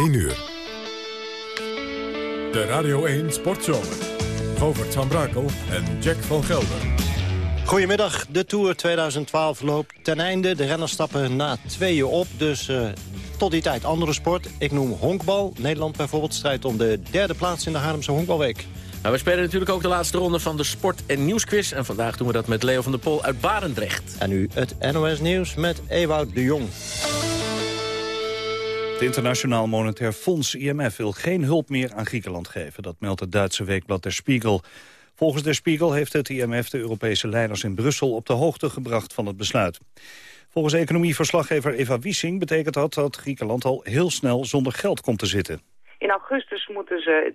1 uur. De Radio 1 Sportzomer. Govert van Brakel en Jack van Gelder. Goedemiddag, de Tour 2012 loopt ten einde. De renners stappen na tweeën op, dus uh, tot die tijd andere sport. Ik noem honkbal. Nederland bijvoorbeeld strijdt om de derde plaats in de Haarlemse Honkbalweek. Nou, we spelen natuurlijk ook de laatste ronde van de Sport- en Nieuwsquiz. En vandaag doen we dat met Leo van der Pol uit Barendrecht. En nu het NOS Nieuws met Ewout de Jong. Het Internationaal Monetair Fonds, IMF, wil geen hulp meer aan Griekenland geven. Dat meldt het Duitse weekblad Der Spiegel. Volgens Der Spiegel heeft het IMF de Europese leiders in Brussel op de hoogte gebracht van het besluit. Volgens economieverslaggever Eva Wiesing betekent dat dat Griekenland al heel snel zonder geld komt te zitten. In augustus moeten ze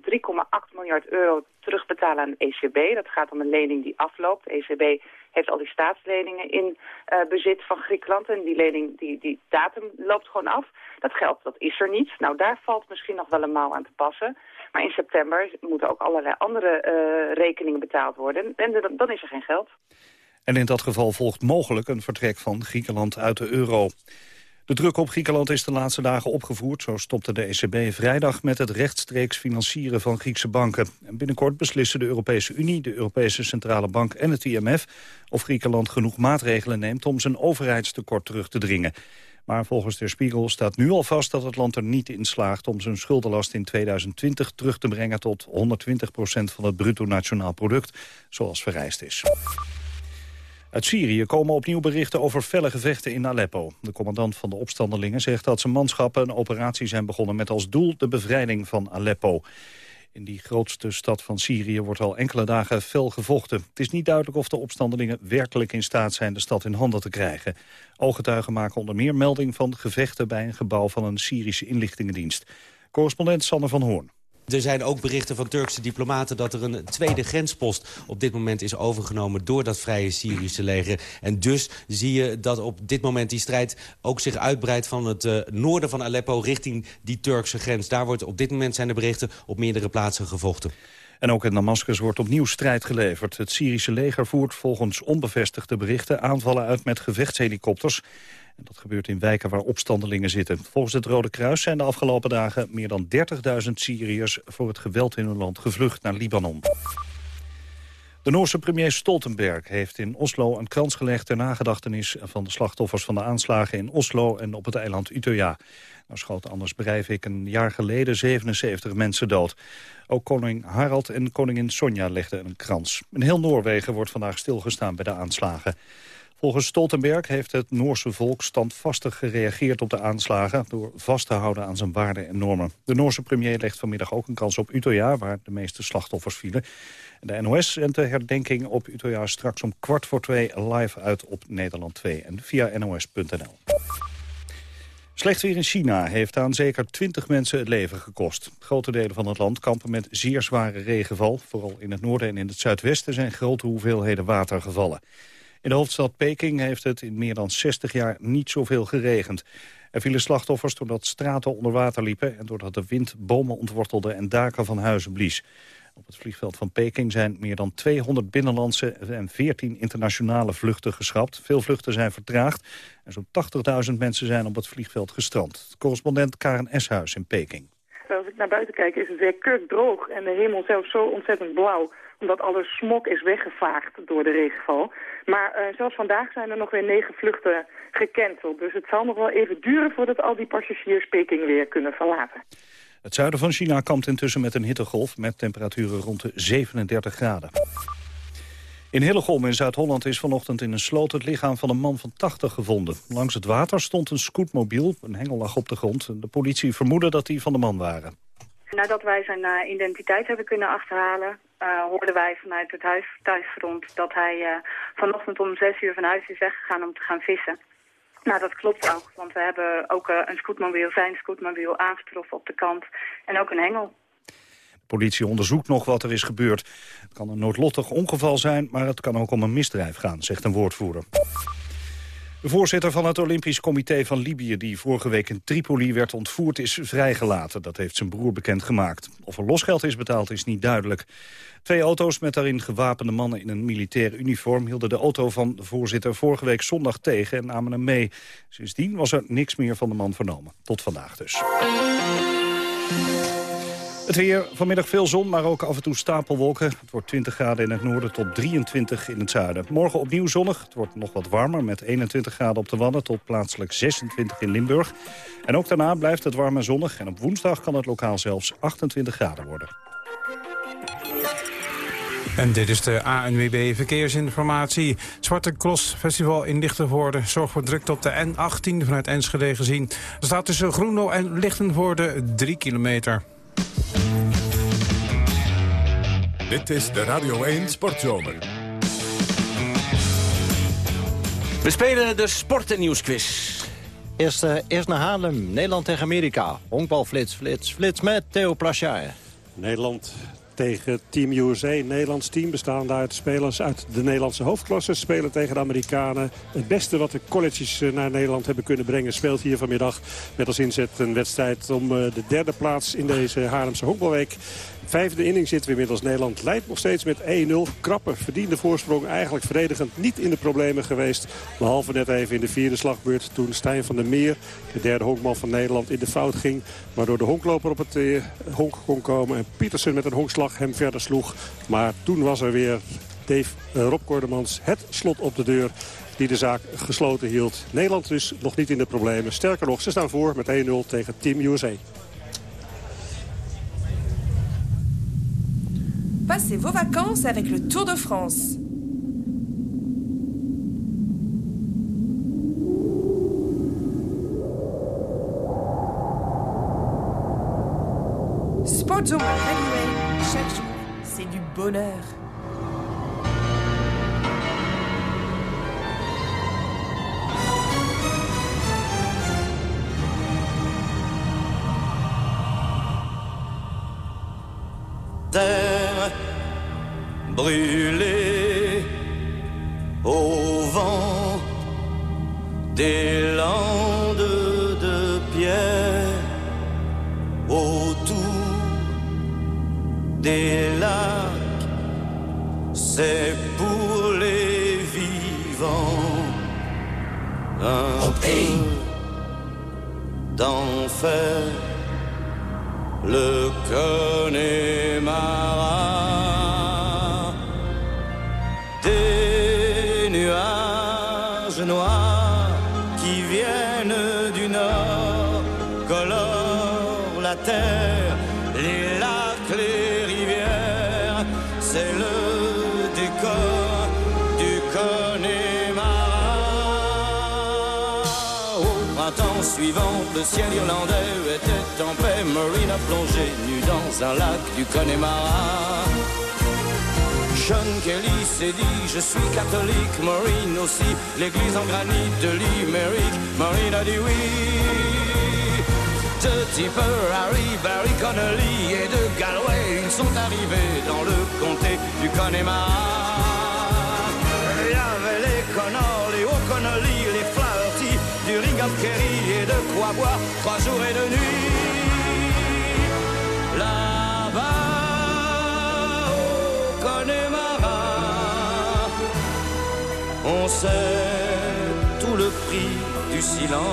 3,8 miljard euro terugbetalen aan de ECB. Dat gaat om een lening die afloopt. ECB heeft al die staatsleningen in uh, bezit van Griekenland. En die lening, die, die datum loopt gewoon af. Dat geld, dat is er niet. Nou, daar valt misschien nog wel een mouw aan te passen. Maar in september moeten ook allerlei andere uh, rekeningen betaald worden. En dan is er geen geld. En in dat geval volgt mogelijk een vertrek van Griekenland uit de euro. De druk op Griekenland is de laatste dagen opgevoerd. Zo stopte de ECB vrijdag met het rechtstreeks financieren van Griekse banken. En binnenkort beslissen de Europese Unie, de Europese Centrale Bank en het IMF... of Griekenland genoeg maatregelen neemt om zijn overheidstekort terug te dringen. Maar volgens de Spiegel staat nu al vast dat het land er niet in slaagt... om zijn schuldenlast in 2020 terug te brengen tot 120% van het bruto nationaal product, zoals vereist is. Uit Syrië komen opnieuw berichten over felle gevechten in Aleppo. De commandant van de opstandelingen zegt dat zijn manschappen een operatie zijn begonnen... met als doel de bevrijding van Aleppo. In die grootste stad van Syrië wordt al enkele dagen fel gevochten. Het is niet duidelijk of de opstandelingen werkelijk in staat zijn de stad in handen te krijgen. Ooggetuigen maken onder meer melding van gevechten bij een gebouw van een Syrische inlichtingendienst. Correspondent Sanne van Hoorn. Er zijn ook berichten van Turkse diplomaten dat er een tweede grenspost op dit moment is overgenomen door dat vrije Syrische leger. En dus zie je dat op dit moment die strijd ook zich uitbreidt van het uh, noorden van Aleppo richting die Turkse grens. Daar wordt op dit moment zijn de berichten op meerdere plaatsen gevochten. En ook in Damascus wordt opnieuw strijd geleverd. Het Syrische leger voert volgens onbevestigde berichten aanvallen uit met gevechtshelikopters. En dat gebeurt in wijken waar opstandelingen zitten. Volgens het Rode Kruis zijn de afgelopen dagen meer dan 30.000 Syriërs voor het geweld in hun land gevlucht naar Libanon. De Noorse premier Stoltenberg heeft in Oslo een krans gelegd... ter nagedachtenis van de slachtoffers van de aanslagen in Oslo en op het eiland Utøya. Nou schoot Anders Breivik een jaar geleden 77 mensen dood. Ook koning Harald en koningin Sonja legden een krans. In heel Noorwegen wordt vandaag stilgestaan bij de aanslagen. Volgens Stoltenberg heeft het Noorse volk standvastig gereageerd op de aanslagen... door vast te houden aan zijn waarden en normen. De Noorse premier legt vanmiddag ook een kans op Utøya... waar de meeste slachtoffers vielen. De NOS zendt de herdenking op Utøya straks om kwart voor twee live uit op Nederland 2 en via nos.nl. Slecht weer in China heeft aan zeker 20 mensen het leven gekost. Grote delen van het land kampen met zeer zware regenval. Vooral in het noorden en in het zuidwesten zijn grote hoeveelheden water gevallen. In de hoofdstad Peking heeft het in meer dan 60 jaar niet zoveel geregend. Er vielen slachtoffers doordat straten onder water liepen... en doordat de wind bomen ontwortelde en daken van huizen blies. Op het vliegveld van Peking zijn meer dan 200 binnenlandse en 14 internationale vluchten geschrapt. Veel vluchten zijn vertraagd en zo'n 80.000 mensen zijn op het vliegveld gestrand. Correspondent Karen Eshuis in Peking. Als ik naar buiten kijk is het weer kurkdroog en de hemel zelfs zo ontzettend blauw omdat alle smok is weggevaagd door de regenval. Maar uh, zelfs vandaag zijn er nog weer negen vluchten gecanceld. Dus het zal nog wel even duren voordat al die passagiers Peking weer kunnen verlaten. Het zuiden van China kampt intussen met een hittegolf met temperaturen rond de 37 graden. In Hillegom in Zuid-Holland is vanochtend in een sloot het lichaam van een man van 80 gevonden. Langs het water stond een scootmobiel, een hengel lag op de grond. De politie vermoedde dat die van de man waren. Nadat wij zijn uh, identiteit hebben kunnen achterhalen, uh, hoorden wij vanuit het huis, thuisfront dat hij uh, vanochtend om zes uur van huis is weggegaan om te gaan vissen. Nou, dat klopt ook, want we hebben ook een scootmobiel, zijn scootmobiel aangetroffen op de kant en ook een hengel. Politie onderzoekt nog wat er is gebeurd. Het kan een noodlottig ongeval zijn, maar het kan ook om een misdrijf gaan, zegt een woordvoerder. De voorzitter van het Olympisch Comité van Libië... die vorige week in Tripoli werd ontvoerd, is vrijgelaten. Dat heeft zijn broer bekendgemaakt. Of er losgeld is betaald, is niet duidelijk. Twee auto's met daarin gewapende mannen in een militair uniform... hielden de auto van de voorzitter vorige week zondag tegen en namen hem mee. Sindsdien was er niks meer van de man vernomen. Tot vandaag dus. Het weer, vanmiddag veel zon, maar ook af en toe stapelwolken. Het wordt 20 graden in het noorden tot 23 in het zuiden. Morgen opnieuw zonnig. Het wordt nog wat warmer met 21 graden op de Wadden... tot plaatselijk 26 in Limburg. En ook daarna blijft het warm en zonnig. En op woensdag kan het lokaal zelfs 28 graden worden. En dit is de ANWB Verkeersinformatie. Zwarte Cross Festival in Lichtenvoorde zorgt voor drukte op de N18 vanuit Enschede gezien. Er staat tussen Groenlo en Lichtenvoorde 3 kilometer. Dit is de Radio 1 Sportzomer. We spelen de Sport- en Nieuwsquiz. Eerst, uh, eerst naar Haarlem, Nederland tegen Amerika. Honkbalflits, flits, flits met Theo Plachard. Nederland tegen Team USA. Nederlands team bestaan uit spelers uit de Nederlandse hoofdklasse. Spelen tegen de Amerikanen. Het beste wat de colleges eh, naar Nederland hebben kunnen brengen... speelt hier vanmiddag met als inzet een wedstrijd om eh, de derde plaats... in deze Haarlemse honkbalweek. Vijfde inning zitten we inmiddels. Nederland leidt nog steeds met 1-0. Krappe verdiende voorsprong. Eigenlijk verdedigend niet in de problemen geweest. Behalve net even in de vierde slagbeurt toen Stijn van der Meer... de derde honkman van Nederland in de fout ging. Waardoor de honkloper op het eh, honk kon komen. En Pietersen met een honkslag hem verder sloeg. Maar toen was er weer Dave, uh, Rob Kordemans het slot op de deur die de zaak gesloten hield. Nederland dus nog niet in de problemen. Sterker nog, ze staan voor met 1-0 tegen Team USA. Passez vos vacances avec le Tour de France. Sportzone chaque jour, c'est du bonheur. Brûlée au vent des landes de pierre autour des lacs, c'est pour les vivants un peu d'enfer. Le Des nuages noirs qui viennent du nord colorent la terre, les lacs, les rivières, c'est le décor du Connemara. Au printemps suivant, le ciel irlandais était en paix. Marine a plongé nu dans un lac du Connemara. Sean Kelly s'est dit je suis catholique, Maureen aussi, l'église en granit de Limerick, Maureen a dit oui. De Tipper, Harry, Barry Connolly et de Galway, ils sont arrivés dans le comté du Connemara. Il y avait les Connors, les O'Connolly, du Kerry et de quoi boire trois jours et deux nuits. Là-bas, au Connemara, on sait tout le prix du silence.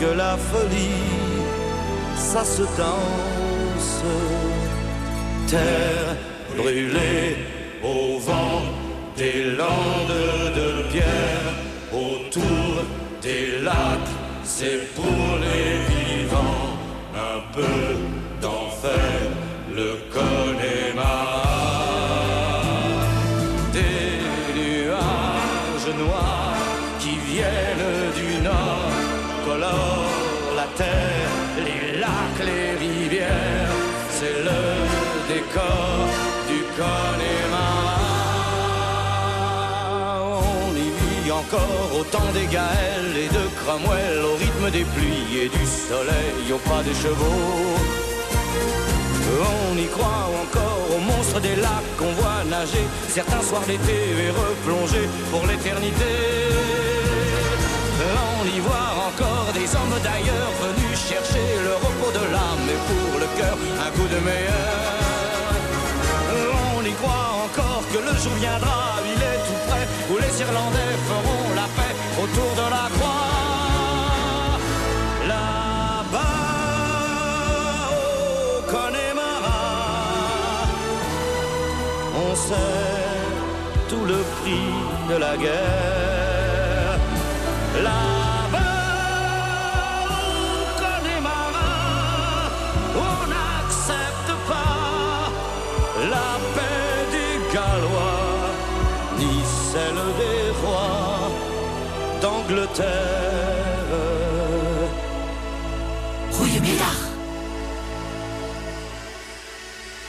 Que la folie ça se danse. Terre brûlée au vent des landes de pierre, autour des lacs, c'est pour les vivants un peu d'enfer, le Connemara. Des nuages noirs qui viennent du nord la terre, les lacs, les rivières, c'est le décor du Connemara. On y vit encore au temps des Gaëls et de Cromwell, au rythme des pluies et du soleil, au pas des chevaux. On y croit encore aux monstres des lacs qu'on voit nager certains soirs d'été et replonger pour l'éternité. On y voit encore des hommes d'ailleurs venus chercher le repos de l'âme et pour le cœur un coup de meilleur. On y croit encore que le jour viendra, il est tout près, où les Irlandais feront la paix autour de la croix. Là-bas, Connemara, on sait tout le prix de la guerre.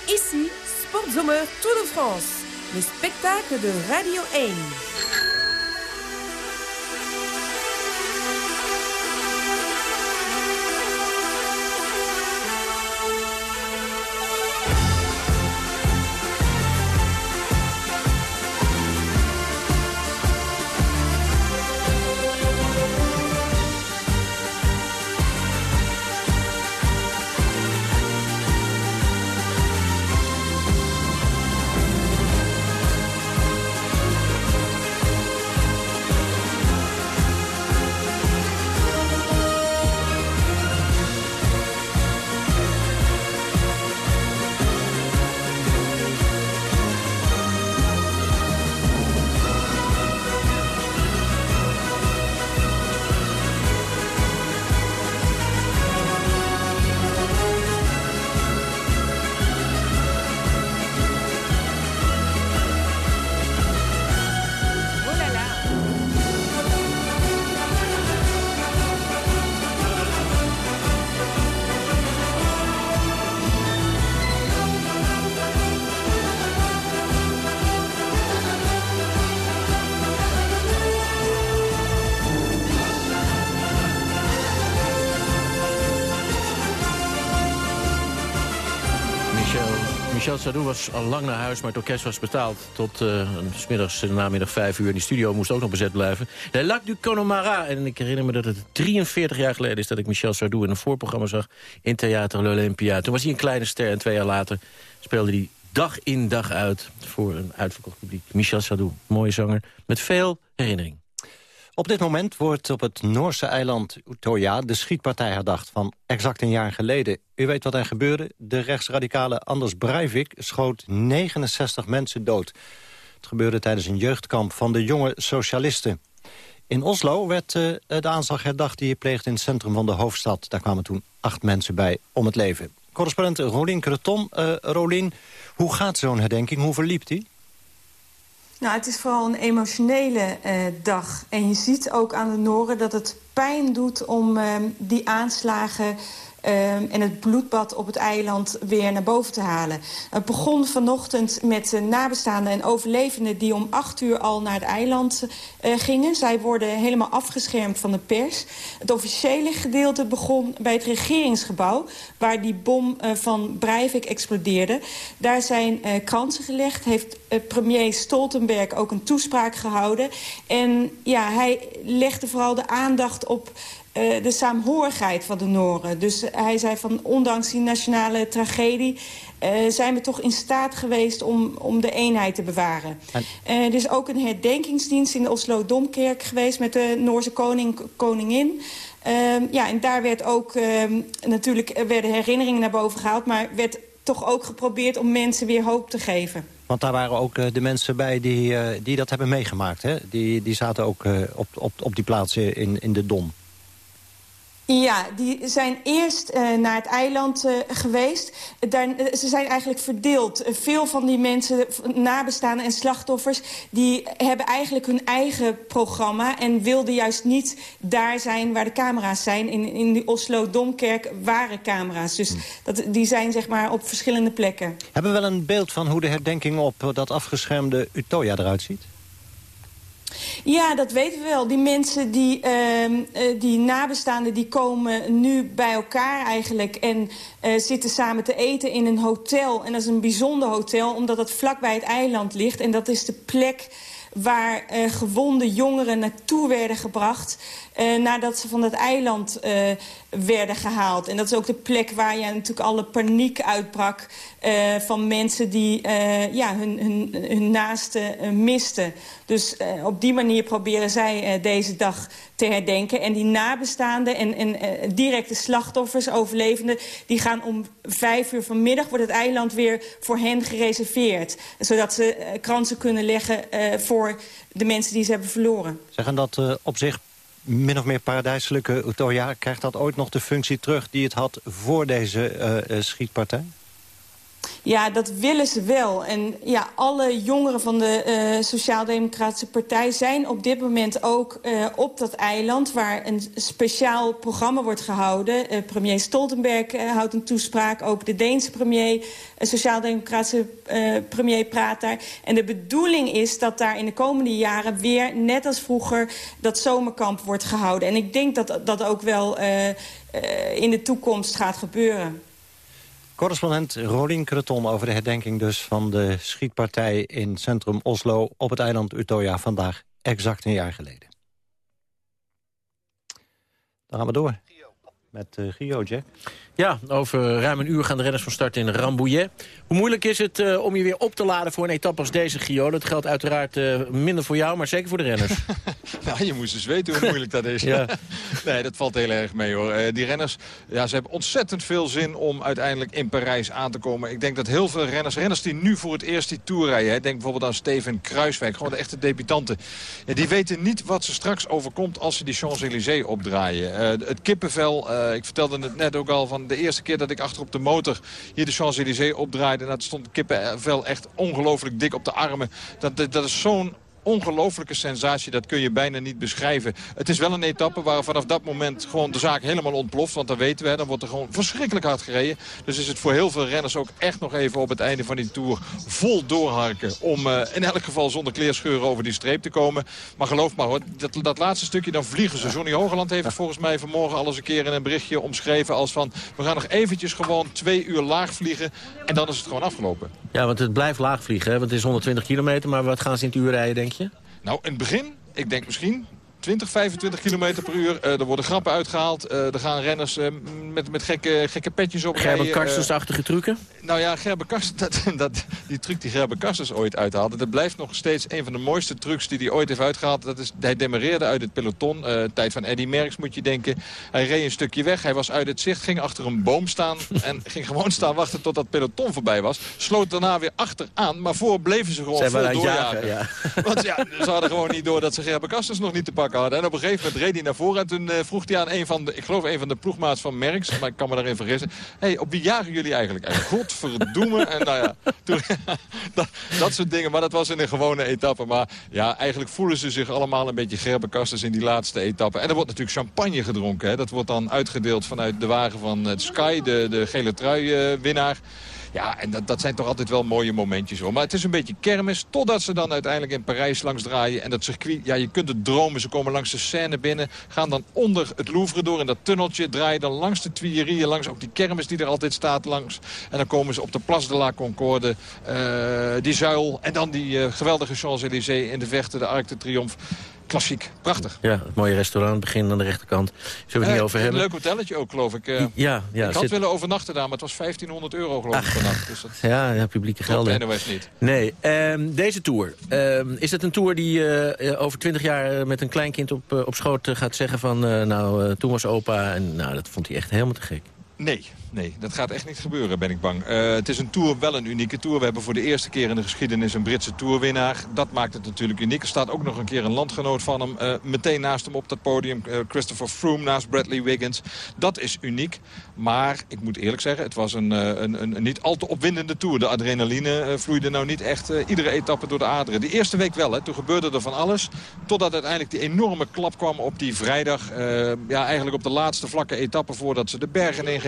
Ici, Sportzomer Tour de France. Le spectacle de Radio 1. Michel Sardou was al lang naar huis, maar het orkest was betaald. Tot eh, s middags, eh, namiddag vijf uur. En die studio moest ook nog bezet blijven. De Lac du Connemara. En ik herinner me dat het 43 jaar geleden is... dat ik Michel Sardou in een voorprogramma zag in Theater l'Olympia. Toen was hij een kleine ster en twee jaar later speelde hij dag in dag uit... voor een uitverkocht publiek. Michel Sardou, mooie zanger, met veel herinnering. Op dit moment wordt op het Noorse eiland Utoya de schietpartij herdacht van exact een jaar geleden. U weet wat er gebeurde? De rechtsradicale Anders Breivik schoot 69 mensen dood. Het gebeurde tijdens een jeugdkamp van de jonge socialisten. In Oslo werd eh, de aanslag herdacht die hij pleegde in het centrum van de hoofdstad. Daar kwamen toen acht mensen bij om het leven. Correspondent Rolien Creton. Eh Rolien, hoe gaat zo'n herdenking? Hoe verliep die? Nou, het is vooral een emotionele eh, dag. En je ziet ook aan de Noren dat het pijn doet om eh, die aanslagen... eh, en het bloedbad op het eiland weer naar boven te halen. Het begon vanochtend met de nabestaanden en overlevenden... die om acht uur al naar het eiland eh, gingen. Zij worden helemaal afgeschermd van de pers. Het officiële gedeelte begon bij het regeringsgebouw... waar die bom eh, van Breivik explodeerde. Daar zijn eh, kransen gelegd, heeft premier Stoltenberg ook een toespraak gehouden. En ja, hij legde vooral de aandacht op eh, de saamhorigheid van de Noren. Dus hij zei van ondanks die nationale tragedie... eh, zijn we toch in staat geweest om, om de eenheid te bewaren. Eh, er is ook een herdenkingsdienst in de Oslo Domkerk geweest... met de Noorse koning, koningin... Ehm, ja, en daar werd ook ehm, natuurlijk er werden herinneringen naar boven gehaald... maar werd toch ook geprobeerd om mensen weer hoop te geven. Want daar waren ook de mensen bij die, die dat hebben meegemaakt. Hè? Die, die zaten ook op, op, op die plaatsen in, in de Dom. Ja, die zijn eerst eh, naar het eiland eh, geweest. Daar, eh, ze zijn eigenlijk verdeeld. Veel van die mensen, nabestaanden en slachtoffers... die hebben eigenlijk hun eigen programma... en wilden juist niet daar zijn waar de camera's zijn. In, in die Oslo-Domkerk waren camera's. Dus dat, die zijn zeg maar op verschillende plekken. Hebben we wel een beeld van hoe de herdenking op dat afgeschermde Utoya eruit ziet? Ja, dat weten we wel. Die mensen, die, ehm, eh, die nabestaanden, die komen nu bij elkaar eigenlijk... en uh, zitten samen te eten in een hotel. En dat is een bijzonder hotel, omdat het vlakbij het eiland ligt. En dat is de plek waar uh, gewonde jongeren naartoe werden gebracht... Uh, nadat ze van dat eiland uh, werden gehaald. En dat is ook de plek waar ja, natuurlijk alle paniek uitbrak... Uh, van mensen die ja, hun, hun, hun naasten misten. Dus op die manier proberen zij deze dag te herdenken. En die nabestaanden en, en directe slachtoffers, overlevenden... die gaan om vijf uur vanmiddag, wordt het eiland weer voor hen gereserveerd. Zodat ze kransen kunnen leggen voor de mensen die ze hebben verloren. Zeggen dat op zich min of meer paradijselijke Utoya... krijgt dat ooit nog de functie terug die het had voor deze uh, schietpartij? Ja, dat willen ze wel. En ja, alle jongeren van de uh, Sociaal-Democratische Partij... zijn op dit moment ook uh, op dat eiland... waar een speciaal programma wordt gehouden. Uh, premier Stoltenberg houdt een toespraak. Ook de Deense premier, Sociaal-Democratische premier praat daar. En de bedoeling is dat daar in de komende jaren... weer, net als vroeger, dat zomerkamp wordt gehouden. En ik denk dat dat ook wel in de toekomst gaat gebeuren. Correspondent Rolien Kreton over de herdenking dus van de schietpartij in centrum Oslo op het eiland Utoya vandaag exact een jaar geleden. Dan gaan we door met uh, Jack. Ja, over ruim een uur gaan de renners van start in Rambouillet. Hoe moeilijk is het uh, om je weer op te laden voor een etappe als deze, Gio? Dat geldt uiteraard uh, minder voor jou, maar zeker voor de renners. nou, je moest dus weten hoe moeilijk dat is. ja. nee, dat valt heel erg mee, hoor. Uh, die renners, ja, ze hebben ontzettend veel zin om uiteindelijk in Parijs aan te komen. Ik denk dat heel veel renners, renners die nu voor het eerst die Tour rijden... Hè, denk bijvoorbeeld aan Steven Kruiswijk, gewoon de echte debutanten... Ja, die weten niet wat ze straks overkomt als ze die Champs-Élysées opdraaien. het kippenvel, ik vertelde het net ook al van de eerste keer dat ik achter op de motor hier de Champs-Élysées opdraaide. En dat stond kippenvel echt ongelooflijk dik op de armen. Dat, dat is zo'n ongelofelijke sensatie. Dat kun je bijna niet beschrijven. Het is wel een etappe waar vanaf dat moment gewoon de zaak helemaal ontploft. Want dan weten we, dan wordt er gewoon verschrikkelijk hard gereden. Dus is het voor heel veel renners ook echt nog even op het einde van die Tour vol doorharken. Om uh, in elk geval zonder kleerscheuren over die streep te komen. Maar geloof maar hoor, dat, dat laatste stukje dan vliegen ze. Johnny Hogeland heeft volgens mij vanmorgen al eens een keer in een berichtje omschreven. Als van, we gaan nog eventjes gewoon twee uur laag vliegen. En dan is het gewoon afgelopen. Ja, want het blijft laag vliegen. Hè? Want het is 120 kilometer. Maar wat gaan ze in het uur rijden, denk je? Nou, in het begin, ik denk misschien 20, 25 km per uur. Uh, er worden grappen uitgehaald. Uh, er gaan renners uh, met, met gekke, gekke petjes op Gerben Karstens-achtige trucken? Nou ja, Gerben Karstens, dat, dat, die truc die Gerben Karstens ooit uithaalde... dat blijft nog steeds een van de mooiste trucs die hij ooit heeft uitgehaald. Dat is, hij demareerde uit het peloton. tijd van Eddy Merckx moet je denken. Hij reed een stukje weg. Hij was uit het zicht, ging achter een boom staan... en ging gewoon staan wachten tot dat peloton voorbij was. Sloot daarna weer achteraan. Maar voor bleven ze gewoon vol doorjagen. Ja. Want ja, ze hadden gewoon niet door dat ze Gerben Karstens nog niet te pakken En op een gegeven moment reed hij naar voren. En toen uh, vroeg hij aan een van de, ik geloof een van de ploegmaats van Merks. Maar ik kan me daarin vergissen. hey, op wie jagen jullie eigenlijk? En godverdoemen. en nou ja, dat, soort dingen. Maar dat was in een gewone etappe. Maar ja, eigenlijk voelen ze zich allemaal een beetje gerbenkasters in die laatste etappe. En er wordt natuurlijk champagne gedronken. Hè. Dat wordt dan uitgedeeld vanuit de wagen van uh, Sky, de, de gele trui uh, winnaar. Ja, en dat, dat zijn toch altijd wel mooie momentjes hoor. Maar het is een beetje kermis, totdat ze dan uiteindelijk in Parijs langs draaien. En dat circuit, ja, je kunt het dromen. Ze komen langs de Seine binnen, gaan dan onder het Louvre door in dat tunneltje. Draaien dan langs de Tuileries, langs ook die kermis die er altijd staat langs. En dan komen ze op de Place de la Concorde, uh, die zuil. En dan die uh, geweldige Champs-Élysées in de vechten, de Arc de Triomphe klassiek. Prachtig. Ja, het mooie restaurant, begin aan de rechterkant. Zullen we het niet eh, over hebben? Een leuk hotelletje ook, geloof ik. Uh, ja, ja, ik had zit... willen overnachten daar, maar het was 1500 euro, geloof ik, per nacht. Dus dat... Ja, ja, publieke gelden. Niet. Nee, um, deze tour. Um, is het een tour die uh, over 20 jaar met een kleinkind op, op schoot gaat zeggen van... nou, toen was opa en nou, dat vond hij echt helemaal te gek. Nee, nee, dat gaat echt niet gebeuren, ben ik bang. Uh, het is een tour, wel een unieke tour. We hebben voor de eerste keer in de geschiedenis een Britse tourwinnaar. Dat maakt het natuurlijk uniek. Er staat ook nog een keer een landgenoot van hem. Uh, meteen naast hem op dat podium. Uh, Christopher Froome naast Bradley Wiggins. Dat is uniek. Maar ik moet eerlijk zeggen, het was een, een, een, een niet al te opwindende tour. De adrenaline vloeide nou niet echt iedere etappe door de aderen. De eerste week wel, hè. toen gebeurde er van alles. Totdat uiteindelijk die enorme klap kwam op die vrijdag. ja, eigenlijk op de laatste vlakke etappe voordat ze de bergen in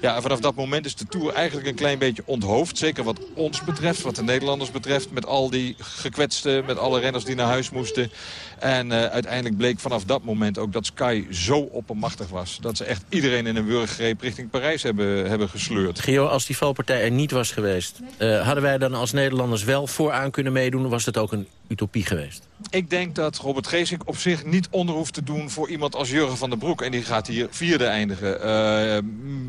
Ja, vanaf dat moment is de Tour eigenlijk een klein beetje onthoofd. Zeker wat ons betreft, wat de Nederlanders betreft. Met al die gekwetsten, met alle renners die naar huis moesten. En uh, uiteindelijk bleek vanaf dat moment ook dat Sky zo oppermachtig was. Dat ze echt iedereen in een wurggreep richting Parijs hebben, hebben gesleurd. Gio, als die valpartij er niet was geweest... Uh, hadden wij dan als Nederlanders wel vooraan kunnen meedoen... was het ook een utopie geweest? Ik denk dat Robert Geesink op zich niet onder hoeft te doen voor iemand als Jurgen van der Broek. En die gaat hier vierde eindigen. Uh,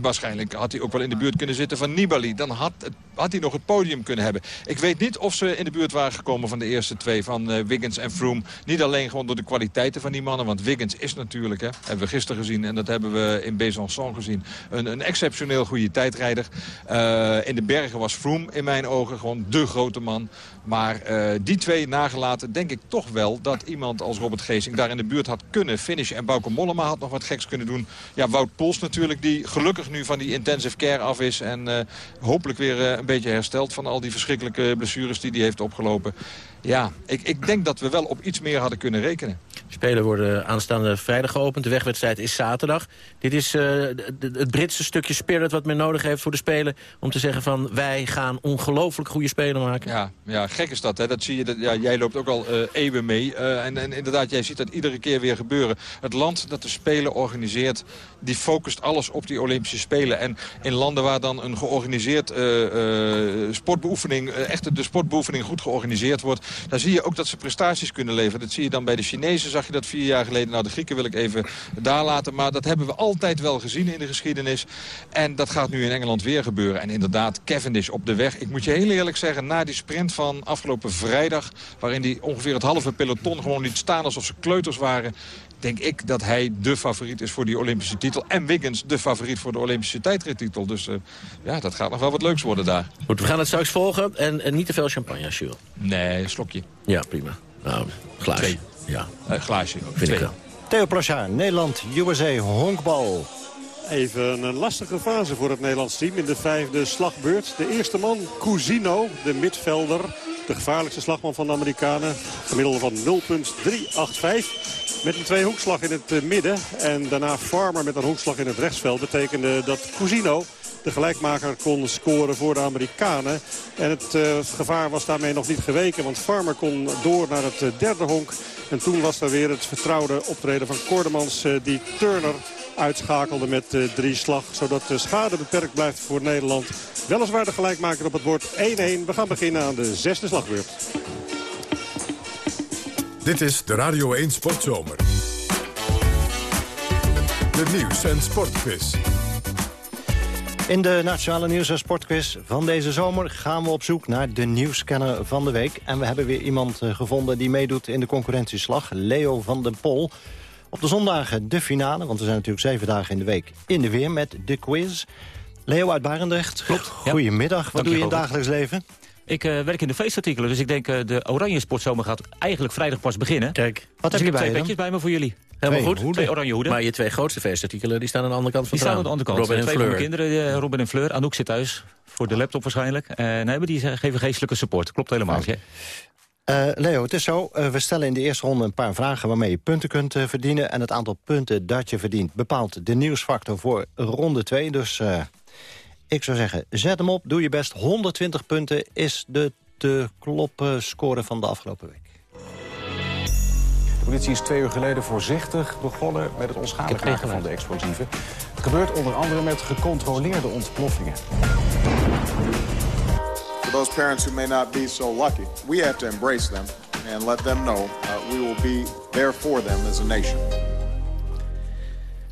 waarschijnlijk had hij ook wel in de buurt kunnen zitten van Nibali. Dan had, had hij nog het podium kunnen hebben. Ik weet niet of ze in de buurt waren gekomen van de eerste twee. Van Wiggins en Froome. Niet alleen gewoon door de kwaliteiten van die mannen. Want Wiggins is natuurlijk, hè, hebben we gisteren gezien. En dat hebben we in Besançon gezien. Een, een exceptioneel goede tijdrijder. Uh, in de bergen was Froome in mijn ogen gewoon de grote man. Maar die twee nagelaten denk ik toch wel dat iemand als Robert Geesing daar in de buurt had kunnen finishen. En Bauke Mollema had nog wat geks kunnen doen. Ja, Wout Pols natuurlijk, die gelukkig nu van die intensive care af is. En uh, hopelijk weer een beetje hersteld van al die verschrikkelijke blessures die hij heeft opgelopen. Ja, ik, ik denk dat we wel op iets meer hadden kunnen rekenen. Spelen worden aanstaande vrijdag geopend. De wegwedstrijd is zaterdag. Dit is uh, het Britse stukje spirit wat men nodig heeft voor de Spelen... om te zeggen van wij gaan ongelooflijk goede spelen maken. Ja, ja gek is dat. Hè? dat zie je, dat, ja, jij loopt ook al uh, eeuwen mee. Uh, en, en inderdaad, jij ziet dat iedere keer weer gebeuren. Het land dat de Spelen organiseert, die focust alles op die Olympische Spelen. En in landen waar dan een georganiseerd sportbeoefening... echt de sportbeoefening goed georganiseerd wordt... daar zie je ook dat ze prestaties kunnen leveren. Dat zie je dan bij de Chinezen zag je dat vier jaar geleden. Nou, de Grieken wil ik even daar laten. Maar dat hebben we altijd wel gezien in de geschiedenis. En dat gaat nu in Engeland weer gebeuren. En inderdaad, Cavendish op de weg. Ik moet je heel eerlijk zeggen, na die sprint van afgelopen vrijdag... waarin die ongeveer het halve peloton gewoon niet staan alsof ze kleuters waren denk ik dat hij de favoriet is voor die Olympische titel. En Wiggins de favoriet voor de Olympische tijdrittitel. Dus uh, ja, dat gaat nog wel wat leuks worden daar. Goed, we gaan het straks volgen. En, en niet te veel champagne, Jules. Nee, een slokje. Ja, prima. Nou, glaasje. Ja. Uh, glaasje. Vind ik wel. Theo Plasjaar, Nederland, USA, honkbal. Even een lastige fase voor het Nederlands team in de vijfde slagbeurt. De eerste man, Cousino, de midvelder. De gevaarlijkste slagman van de Amerikanen. Gemiddelde van 0,385. Met een tweehoekslag in het midden. En daarna Farmer met een hoekslag in het rechtsveld. Betekende dat Cousino de gelijkmaker kon scoren voor de Amerikanen. En het uh, gevaar was daarmee nog niet geweken. Want Farmer kon door naar het uh, derde honk. En toen was er weer het vertrouwde optreden van Kordemans uh, die Turner uitschakelde met drie slag. Zodat de schade beperkt blijft voor Nederland. Weliswaar de gelijkmaker op het bord 1-1. We gaan beginnen aan de zesde slagbeurt. Dit is de Radio 1 Sportzomer. De nieuws- en sportquiz. In de Nationale Nieuws- en Sportquiz van deze zomer gaan we op zoek naar de nieuwscanner van de week. En we hebben weer iemand gevonden die meedoet in de concurrentieslag, Leo van den Pol. Op de zondagen de finale, want we zijn natuurlijk zeven dagen in de week in de weer met de quiz. Leo uit Barendrecht, Klopt, ja. goedemiddag. Wat Dank doe je, in het dagelijks leven? Ik uh, werk in de feestartikelen, dus ik denk uh, de oranje sportzomer gaat eigenlijk vrijdag pas beginnen. Kijk, Wat dus heb ik je heb bij twee je petjes bij me voor jullie. Helemaal Twee goed. hoeden. Twee oranje hoeden. Maar je twee grootste feestartikelen die staan aan de andere kant van die het staan aan de andere kant. Robin en twee van mijn Fleur. kinderen, uh, Robin en Fleur. Anouk zit thuis, voor de laptop waarschijnlijk. En nee, maar die geven geestelijke support. Klopt helemaal. Ja. Uh, Leo, het is zo, uh, we stellen in de eerste ronde een paar vragen... waarmee je punten kunt uh, verdienen. En het aantal punten dat je verdient bepaalt de nieuwsfactor voor ronde 2. Dus ik zou zeggen, zet hem op, doe je best. 120 punten is de te kloppen score van de afgelopen week. De politie is twee uur geleden voorzichtig begonnen met het onschadelijk maken van de explosieven. Het gebeurt onder andere met gecontroleerde ontploffingen. For those parents who may not be so lucky, we have to embrace them and let them know uh, we will be there for them as a nation.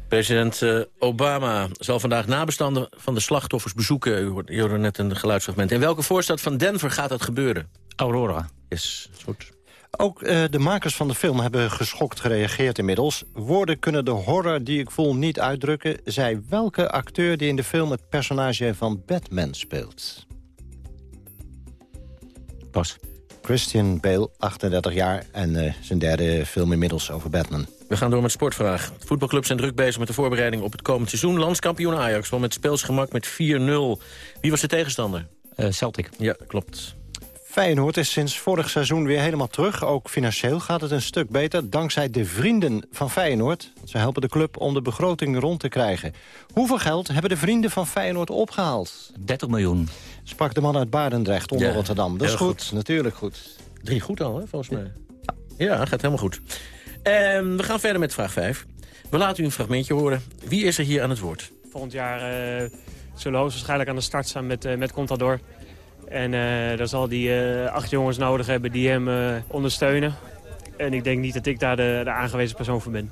President uh, Obama zal vandaag nabestanden van de slachtoffers bezoeken. U hoorde, net een geluidsfragment. In welke voorstad van Denver gaat dat gebeuren? Aurora. Yes, is goed. Ook uh, de makers van de film hebben geschokt gereageerd inmiddels. Woorden kunnen de horror die ik voel niet uitdrukken... zei welke acteur die in de film het personage van Batman speelt. Pas. Christian Bale, 38 jaar en uh, zijn derde film inmiddels over Batman. We gaan door met sportvraag. Voetbalclubs zijn druk bezig met de voorbereiding op het komend seizoen. Landskampioen Ajax won met speelsgemak met 4-0. Wie was de tegenstander? Uh, Celtic. Ja, klopt. Feyenoord is sinds vorig seizoen weer helemaal terug. Ook financieel gaat het een stuk beter, dankzij de vrienden van Feyenoord. Ze helpen de club om de begroting rond te krijgen. Hoeveel geld hebben de vrienden van Feyenoord opgehaald? 30 miljoen. Sprak de man uit Barendrecht onder Ja, Rotterdam. Dat is goed, natuurlijk goed. Drie goed al, hè, volgens mij. Ja, gaat helemaal goed. Ehm, we gaan verder met vraag 5. We laten u een fragmentje horen. Wie is er hier aan het woord? Volgend jaar eh, zullen we hoogstwaarschijnlijk aan de start staan met, eh, met Contador. En eh daar zal hij eh, acht jongens nodig hebben die hem eh, ondersteunen. En ik denk niet dat ik daar de, de aangewezen persoon voor ben.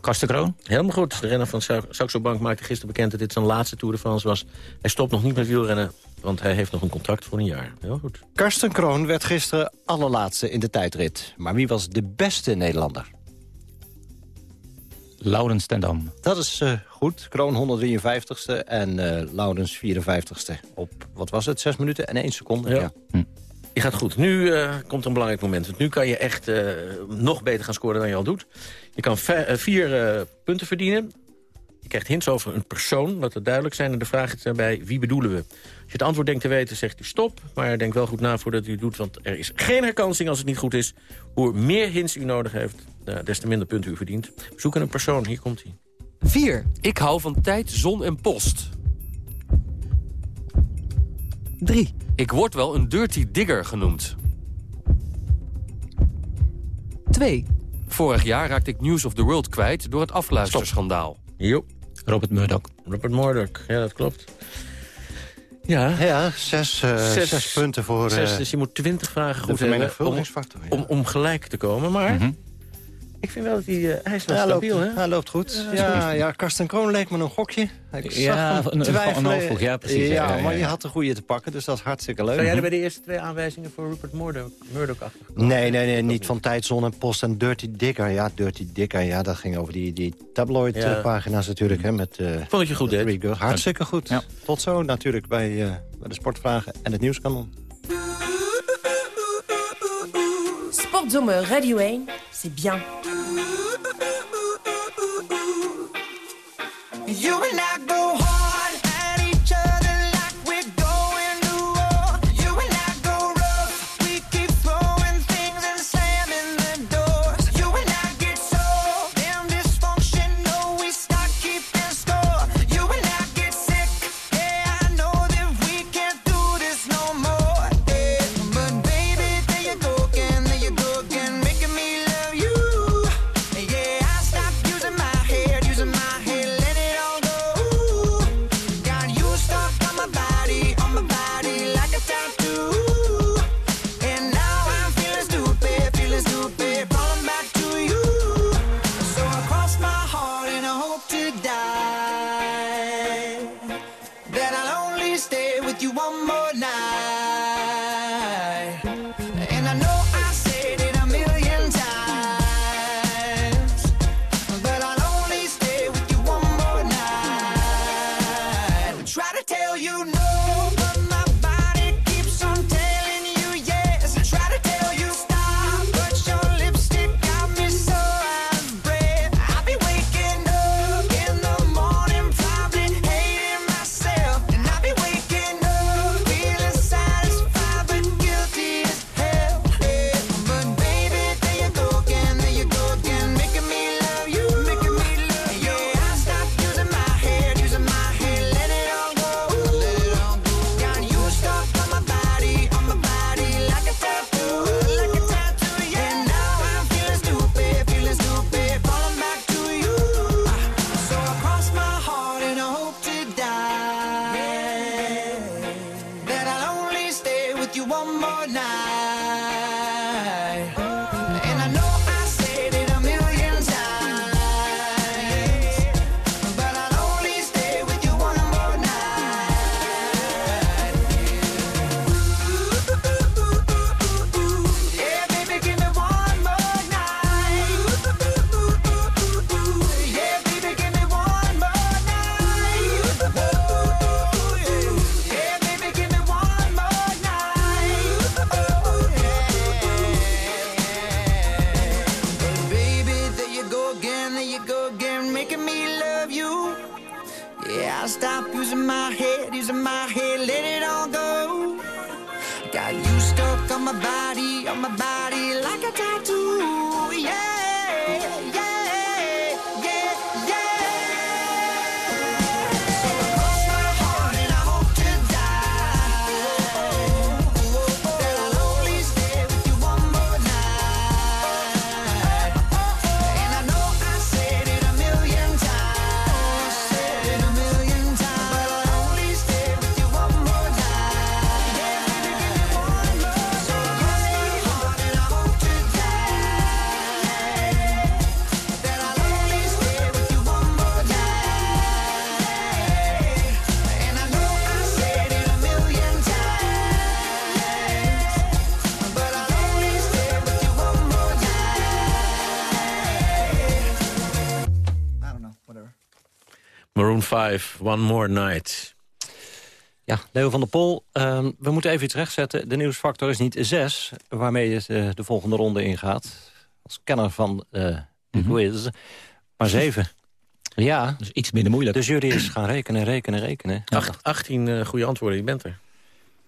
Karsten Kroon? Helemaal goed. De renner van Sa- Saxo Bank maakte gisteren bekend dat dit zijn laatste Tour de France was. Hij stopt nog niet met wielrennen, want hij heeft nog een contract voor een jaar. Heel goed. Karsten Kroon werd gisteren allerlaatste in de tijdrit. Maar wie was de beste Nederlander? Laurens ten Dam. Dat is eh, goed. Kroon 153ste en eh Laurens 54ste. Op, wat was het, 6 minuten en 1 seconde? Ja. Je gaat goed. Nu eh, komt een belangrijk moment. Want nu kan je echt eh, nog beter gaan scoren dan je al doet. Je kan vier punten verdienen. Je krijgt hints over een persoon, laat het duidelijk zijn. En de vraag is daarbij, wie bedoelen we? Als je het antwoord denkt te weten, zegt u stop. Maar denk wel goed na voordat u het doet, want er is geen herkansing als het niet goed is. Hoe meer hints u nodig heeft, des te minder punten u verdient. We zoeken een persoon, hier komt hij. 4. Ik hou van tijd, zon en post. 3. Ik word wel een dirty digger genoemd. 2. Vorig jaar raakte ik News of the World kwijt door het afluisterschandaal. Jo. Robert Murdoch. Robert Murdoch, ja dat klopt. Ja, ja zes, eh, zes punten voor, Zes, eh, dus je moet twintig vragen goed hebben om, om, om gelijk te komen. Maar Mhm. Ik vind wel dat hij... eh, hij is wel Ja, stabiel, loopt, hè? Hij loopt goed. Ja, Ja. Karsten Kroon leek me een gokje. Ik Ja, zag hem een- ja, precies, ja, Ja, ja, ja, maar je had de goede te pakken, dus dat is hartstikke leuk. Zou jij er bij de eerste twee aanwijzingen voor Rupert Murdoch, Murdoch achter? Nee, nee, nee, niet van Tijdzon en Post en Dirty Dicker. Ja, Dirty Dicker, ja, dat ging over die, die Ja. tabloid-pagina's natuurlijk. Hè, met, eh, Vond je goed Girls. Hartstikke goed. Tot zo natuurlijk bij, eh, bij de sportvragen en het nieuwskanon. Sportzomer Radio 1, c'est bien. You and Maroon 5, One More Night. Ja, Leo van der Pol, ehm, we moeten even iets rechtzetten. De nieuwsfactor is niet 6, waarmee je eh, de volgende ronde ingaat. Als kenner van eh, de quiz. Maar 7. Ja. Dus iets minder moeilijk. De jury is gaan rekenen, rekenen, rekenen. Acht, 18 eh, goede antwoorden, je bent er.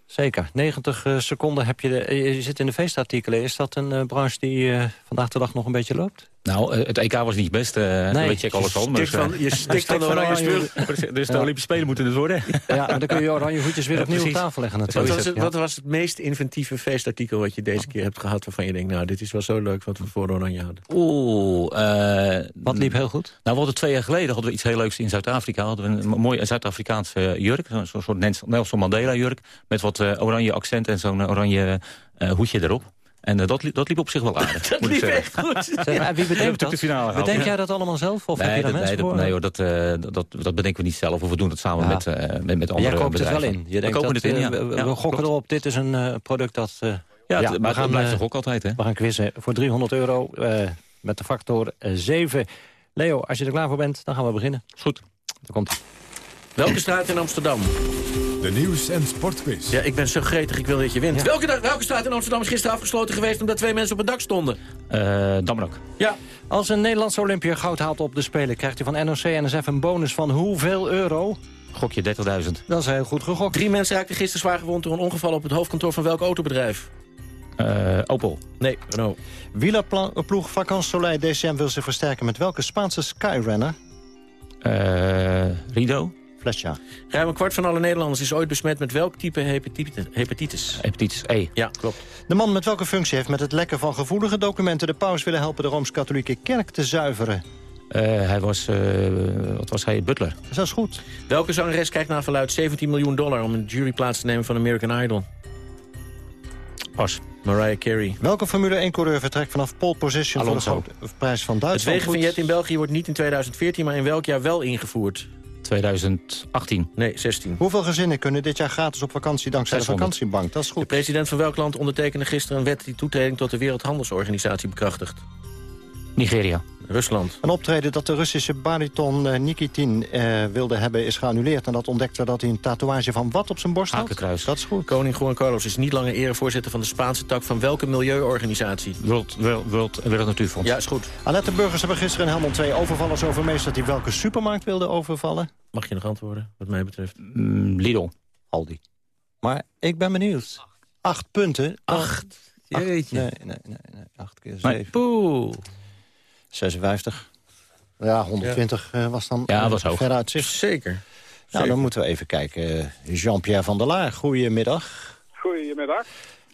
Zeker. 90 eh, seconden heb je... De, je zit in de feestartikelen. Is dat een branche die vandaag de dag nog een beetje loopt? Nou, eh, het EK was niet best. eh Nee. weet je alles van. Stikt van- je stikt van de oranje spul. Dus de Ja. Olympische Spelen moeten het worden. Ja, maar dan kun je oranje voetjes weer Ja, opnieuw op tafel leggen Wat natuurlijk. was, het, Ja. wat was het meest inventieve feestartikel wat je deze keer hebt gehad... waarvan je denkt, nou, dit is wel zo leuk wat we voor Oranje hadden? Oeh. eh, Wat liep heel goed? Nou, we hadden twee jaar geleden hadden we iets heel leuks in Zuid-Afrika. Hadden we een mooie Zuid-Afrikaanse jurk. Zo'n soort Nels- Nelson Mandela jurk. Met wat eh, oranje accent en zo'n oranje eh, hoedje erop. En eh, dat, liep, dat liep op zich wel aardig. Dat moet ik liep zeggen. echt goed. Zeg, maar, wie bedenkt dat? de finale Bedenk ja. jij dat allemaal zelf? Of heb nee, je daar dat, mensen nee, dat, nee hoor, dat, eh, dat, dat bedenken we niet zelf. Of we doen het samen Ja. met, eh, met, met andere Jij koopt het wel bedrijven. in. Je we kopen dat, het in, ja. we, gokken klopt. erop. Dit is een eh, product dat... eh, Ja, het- we maar gaan, blijft toch ook altijd, hè? We gaan quizzen voor 300 euro eh, met de factor 7. Leo, als je er klaar voor bent, dan gaan we beginnen. Is goed. Daar komt ie. Welke straat in Amsterdam? De nieuws- en sportquiz. Ja, ik ben zo gretig, ik wil dat je wint. Welke, welke straat in Amsterdam is gisteren afgesloten geweest... omdat twee mensen op het dak stonden? Eh Damrak. Ja, Als een Nederlandse Olympiër goud haalt op de Spelen... krijgt hij van NOC-NSF een bonus van hoeveel euro? Gokje 30.000. Dat is heel goed gegokt. drie mensen raakten gisteren zwaar gewond... door een ongeval op het hoofdkantoor van welk autobedrijf? Eh, Opel. Nee, Renault. Wielerploeg Vakant Soleil DCM wil zich versterken met welke Spaanse skyrunner? Eh, Rido. Flesja. Ruim een kwart van alle Nederlanders is ooit besmet met welk type hepatitis? hepatitis? Hepatitis E. Ja, klopt. De man met welke functie heeft met het lekken van gevoelige documenten... de paus willen helpen de Rooms-Katholieke Kerk te zuiveren? Eh, hij was, eh, wat was hij, butler. Dat is goed. Welke zangeres krijgt naar verluid 17 miljoen dollar... om een juryplaats te nemen van American Idol? Pas. Mariah Carey. Welke Formule 1-coureur vertrekt vanaf pole position... Alonso. voor de grote prijs van Het Duitsland? wegenvignet in België wordt niet in 2014... maar in welk jaar wel ingevoerd? 2018. Nee, 16. Hoeveel gezinnen kunnen dit jaar gratis op vakantie dankzij 600. de vakantiebank? Dat is De goed. president van welk land ondertekende gisteren een wet... die toetreding tot de Wereldhandelsorganisatie bekrachtigt? Nigeria. Rusland. Een optreden dat de Russische bariton eh, Nikitin eh, wilde hebben is geannuleerd. En dat ontdekte dat hij een tatoeage van wat op zijn borst had? Hakenkruis. Dat is goed. Koning Juan Carlos is niet langer erevoorzitter van de Spaanse tak... van welke milieuorganisatie? World, World, World, Natuurfonds. Ja, is goed. Annette Burgers hebben gisteren in Helmond twee overvallers overmeesterd... die welke supermarkt wilden overvallen? Mag je nog antwoorden, wat mij betreft? Mm, Lidl. Aldi. Maar ik ben benieuwd. Acht punten. Acht. Jeetje. Nee, nee, nee, nee. Acht keer Nee. zeven. Poeh. 56. Ja, 120 eh, was dan Ja, eh, was hoog. ver uitzicht. Zeker. Nou, dan moeten we even kijken. Eh, Jean-Pierre van der Laar, goedemiddag. Goedemiddag.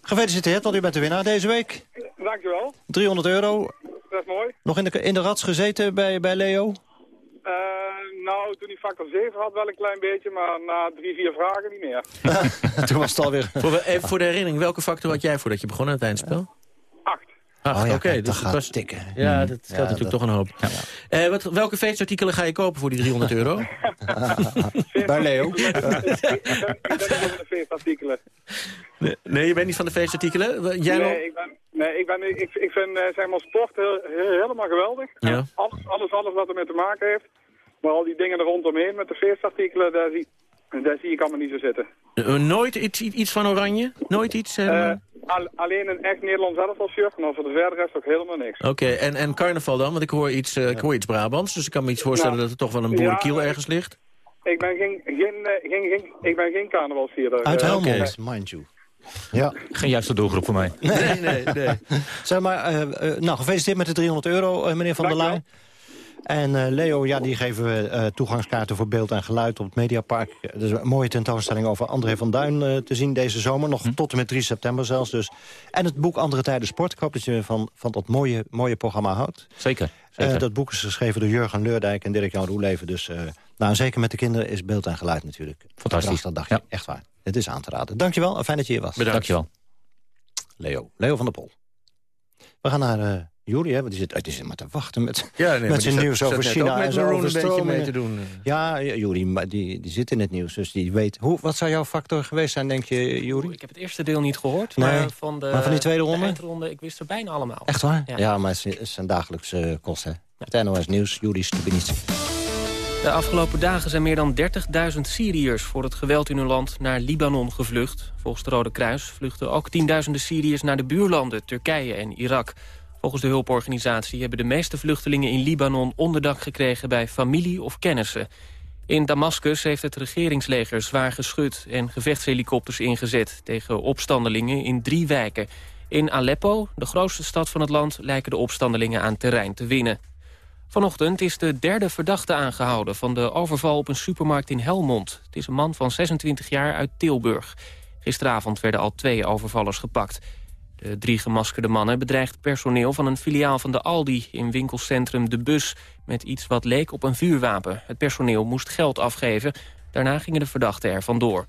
Gefeliciteerd, want u bent de winnaar deze week. Dankjewel. 300 euro. Dat is mooi. Nog in de, in de rats gezeten bij, bij Leo? Eh, nou, toen hij factor 7 had wel een klein beetje, maar na drie, vier vragen niet meer. Toen was het alweer... Voor, even voor de herinnering, welke factor had jij voordat je begon aan het eindspel? Acht, Oh ja, oké. kijk, dat dus gaat was- tikken. Ja, Hmm. dat Ja, geldt natuurlijk dat- toch een hoop. Eh, wat, welke feestartikelen ga je kopen voor die 300 euro? bij Leo. Ik ben niet van de feestartikelen. nee, nee, je bent niet van de feestartikelen? Jij? Nee, ik ben, nee, ik, ben, ik, ik vind eh, zeg maar sport heel, helemaal geweldig. Ja. Alles, alles, alles wat ermee te maken heeft. Maar al die dingen er rondomheen met de feestartikelen, daar zie, daar zie ik allemaal niet zo zitten. Eh, nooit iets, iets van oranje? Nooit iets? eh, Eh, al- alleen een echt Nederlands elftal shirt, maar voor de verder rest ook helemaal niks. Oké, en, en carnaval dan? Want ik hoor, iets, eh, ik hoor iets Brabants, dus ik kan me iets voorstellen Nou, dat er toch wel een boerenkiel ja, ergens ligt. Ik ben geen, geen, eh, geen, geen, ik ben geen carnavalsvierder. Uit Eh, Helmond, mind you. Ja. Geen juiste doelgroep voor mij. Nee, nee, nee. zeg maar, eh, eh, nou, gefeliciteerd met de 300 euro, eh, meneer Van der Leyen. En eh, Leo, ja, die geven we eh, toegangskaarten voor beeld en geluid op het Mediapark. Er is een mooie tentoonstelling over André van Duin eh, te zien deze zomer. Nog tot en met 3 september zelfs dus. En het boek Andere Tijden Sport. Ik hoop dat je van, van dat mooie, mooie programma houdt. Zeker. Eh, zeker. dat boek is geschreven door Jurgen Leurdijk en Dirk-Jan Roeleven. Dus nou, en zeker met de kinderen is beeld en geluid natuurlijk. Fantastisch. Dat dacht je. Echt waar. Het is aan te raden. Dankjewel fijn dat je hier was. Bedankt. Dankjewel. Leo. Leo van der Pol. We gaan naar eh Juri, hè, want die zit, die zit maar te wachten met, Ja, nee, met zijn nieuws zat over China ook met en zijn Maroon een beetje mee te doen. Ja, Juri, maar die, die zit in het nieuws, dus die weet... Hoe, wat zou jouw factor geweest zijn, denk je, Juri? Ik heb het eerste deel niet gehoord, Nee. maar van de, Maar van die tweede ronde? de ik wist er bijna allemaal. Echt waar? Ja, Ja. maar het is, het is een dagelijkse eh, kost, hè. Het NOS Nieuws, Juri Stubenitski. De afgelopen dagen zijn meer dan 30.000 Syriërs voor het geweld in hun land naar Libanon gevlucht. Volgens de Rode Kruis vluchten ook tienduizenden Syriërs naar de buurlanden Turkije en Irak. Volgens de hulporganisatie hebben de meeste vluchtelingen in Libanon onderdak gekregen bij familie of kennissen. In Damascus heeft het regeringsleger zwaar geschud en gevechtshelikopters ingezet tegen opstandelingen in drie wijken. In Aleppo, de grootste stad van het land, lijken de opstandelingen aan terrein te winnen. Vanochtend is de derde verdachte aangehouden van de overval op een supermarkt in Helmond. Het is een man van 26 jaar uit Tilburg. Gisteravond werden al twee overvallers gepakt. De drie gemaskerde mannen bedreigden personeel van een filiaal van de Aldi... in winkelcentrum De Bus met iets wat leek op een vuurwapen. Het personeel moest geld afgeven. Daarna gingen de verdachten er vandoor.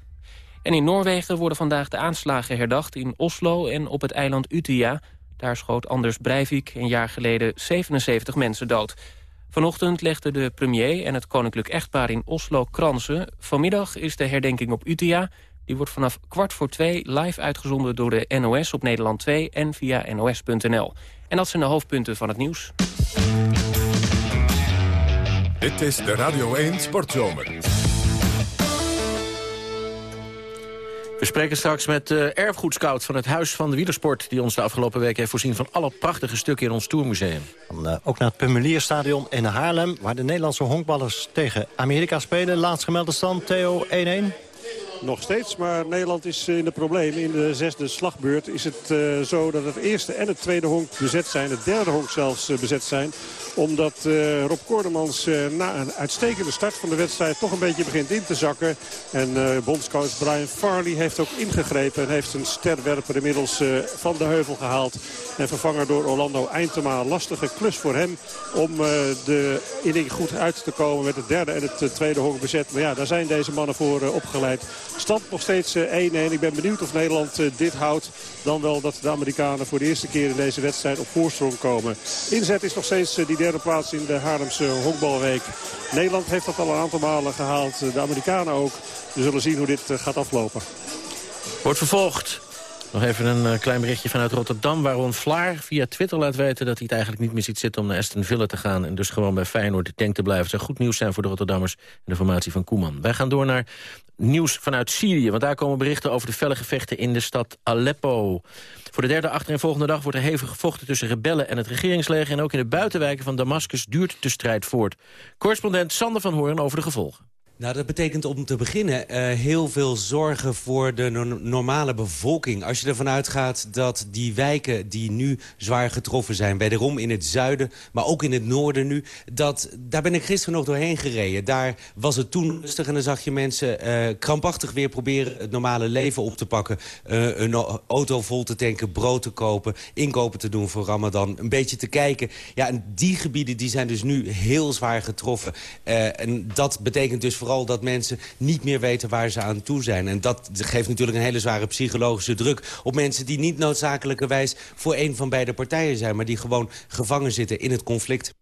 En in Noorwegen worden vandaag de aanslagen herdacht in Oslo en op het eiland Utøya. Daar schoot Anders Breivik een jaar geleden 77 mensen dood. Vanochtend legden de premier en het koninklijk echtpaar in Oslo kransen. Vanmiddag is de herdenking op Utøya. Die wordt vanaf kwart voor twee live uitgezonden door de NOS op Nederland 2 en via nos.nl. En dat zijn de hoofdpunten van het nieuws. Dit is de Radio 1 Sportzomer. We spreken straks met uh, erfgoedscout van het Huis van de Wielersport... die ons de afgelopen week heeft voorzien van alle prachtige stukken in ons Tourmuseum. Dan, uh, ook naar het Pummelierstadion in Haarlem... waar de Nederlandse honkballers tegen Amerika spelen. Laatst gemelde stand, Theo 1-1. Nog steeds, maar Nederland is in de problemen. In de zesde slagbeurt is het uh, zo dat het eerste en het tweede honk bezet zijn. Het derde honk zelfs uh, bezet zijn. Omdat uh, Rob Kordemans na een uitstekende start van de wedstrijd... toch een beetje begint in te zakken. En bondscoach Brian Farley heeft ook ingegrepen... en heeft zijn sterwerper inmiddels van de heuvel gehaald. En vervangen door Orlando Eindema. Lastige klus voor hem om de inning goed uit te komen... met het derde en het tweede honk bezet. Maar ja, daar zijn deze mannen voor opgeleid. Stand nog steeds 1-1. Ik ben benieuwd of Nederland dit houdt. Dan wel dat de Amerikanen voor de eerste keer in deze wedstrijd op voorsprong komen. Inzet is nog steeds die derde plaats in de Haarlemse honkbalweek. Nederland heeft dat al een aantal malen gehaald. De Amerikanen ook. We zullen zien hoe dit gaat aflopen. Wordt vervolgd. Nog even een uh, klein berichtje vanuit Rotterdam... waar Ron Vlaar via Twitter laat weten dat hij het eigenlijk niet meer ziet zitten... om naar Aston Villa te gaan en dus gewoon bij Feyenoord de tank te blijven. Zou goed nieuws zijn voor de Rotterdammers en de formatie van Koeman. Wij gaan door naar nieuws vanuit Syrië... want daar komen berichten over de felle gevechten in de stad Aleppo. Voor de derde achtereenvolgende dag wordt er hevig gevochten... tussen rebellen en het regeringsleger... en ook in de buitenwijken van Damascus duurt de strijd voort. Correspondent Sander van Hoorn over de gevolgen. Nou, dat betekent om te beginnen uh, heel veel zorgen voor de no normale bevolking. Als je ervan uitgaat dat die wijken die nu zwaar getroffen zijn... wederom in het zuiden, maar ook in het noorden nu... Dat, daar ben ik gisteren nog doorheen gereden. Daar was het toen rustig en dan zag je mensen uh, krampachtig weer proberen... het normale leven op te pakken. Uh, een auto vol te tanken, brood te kopen, inkopen te doen voor Ramadan. Een beetje te kijken. Ja, en die gebieden die zijn dus nu heel zwaar getroffen. en dat betekent dus vooral dat mensen niet meer weten waar ze aan toe zijn. En dat geeft natuurlijk een hele zware psychologische druk... op mensen die niet noodzakelijkerwijs voor een van beide partijen zijn... maar die gewoon gevangen zitten in het conflict.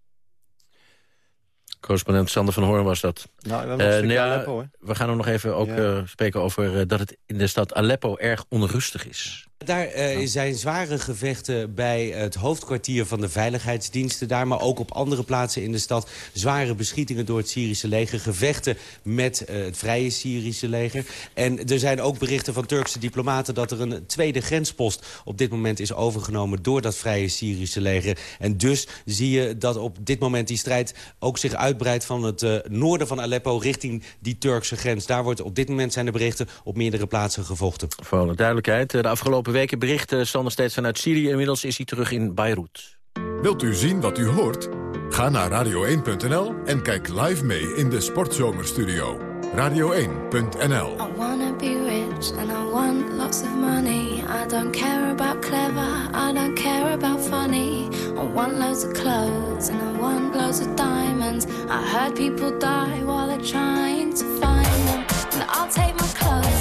Correspondent Sander van Hoorn was dat. Nou, we, uh, ja, Aleppo, we gaan er nog even ook ja. uh, spreken over uh, dat het in de stad Aleppo erg onrustig is. Daar uh, zijn zware gevechten bij het hoofdkwartier van de veiligheidsdiensten daar. Maar ook op andere plaatsen in de stad. Zware beschietingen door het Syrische leger. Gevechten met uh, het vrije Syrische leger. En er zijn ook berichten van Turkse diplomaten... dat er een tweede grenspost op dit moment is overgenomen... door dat vrije Syrische leger. En dus zie je dat op dit moment die strijd ook zich uitbreidt... van het uh, noorden van Aleppo richting die Turkse grens. Daar wordt op dit moment zijn de berichten op meerdere plaatsen gevochten. Voor alle duidelijkheid, de afgelopen weken berichten Sander steeds vanuit Syrië. Inmiddels is hij terug in Beirut. Wilt u zien wat u hoort? Ga naar radio1.nl en kijk live mee in de Sportzomerstudio. Radio1.nl I wanna be rich and I want lots of money. I don't care about clever, I don't care about funny. I want loads of clothes and I want loads of diamonds. I heard people die while they're trying to find them. And I'll take my clothes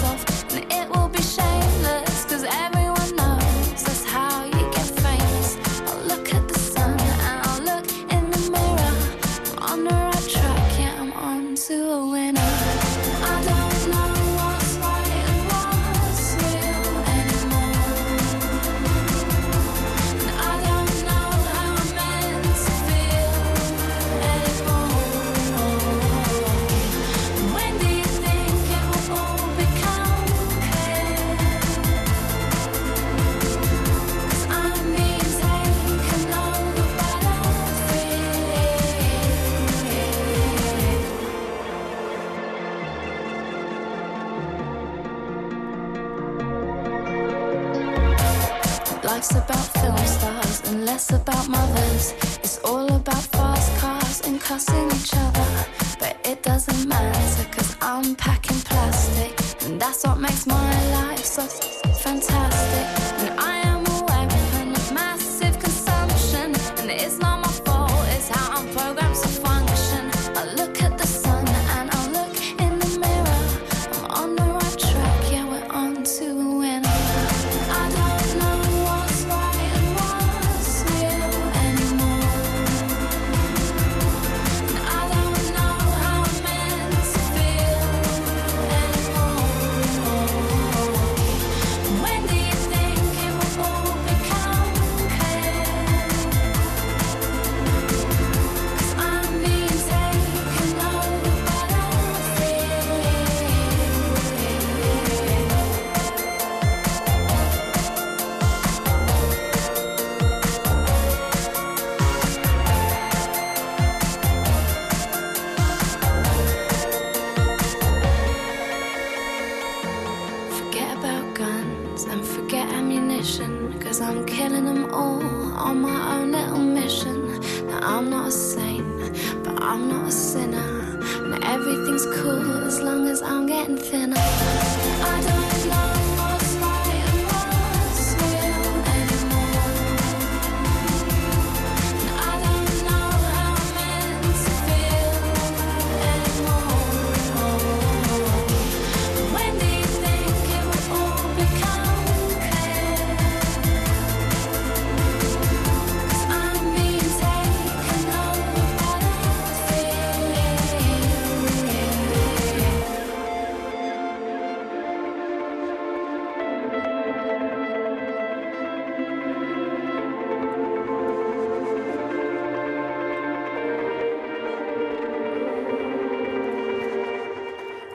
less about mothers. It's all about fast cars and cussing each other.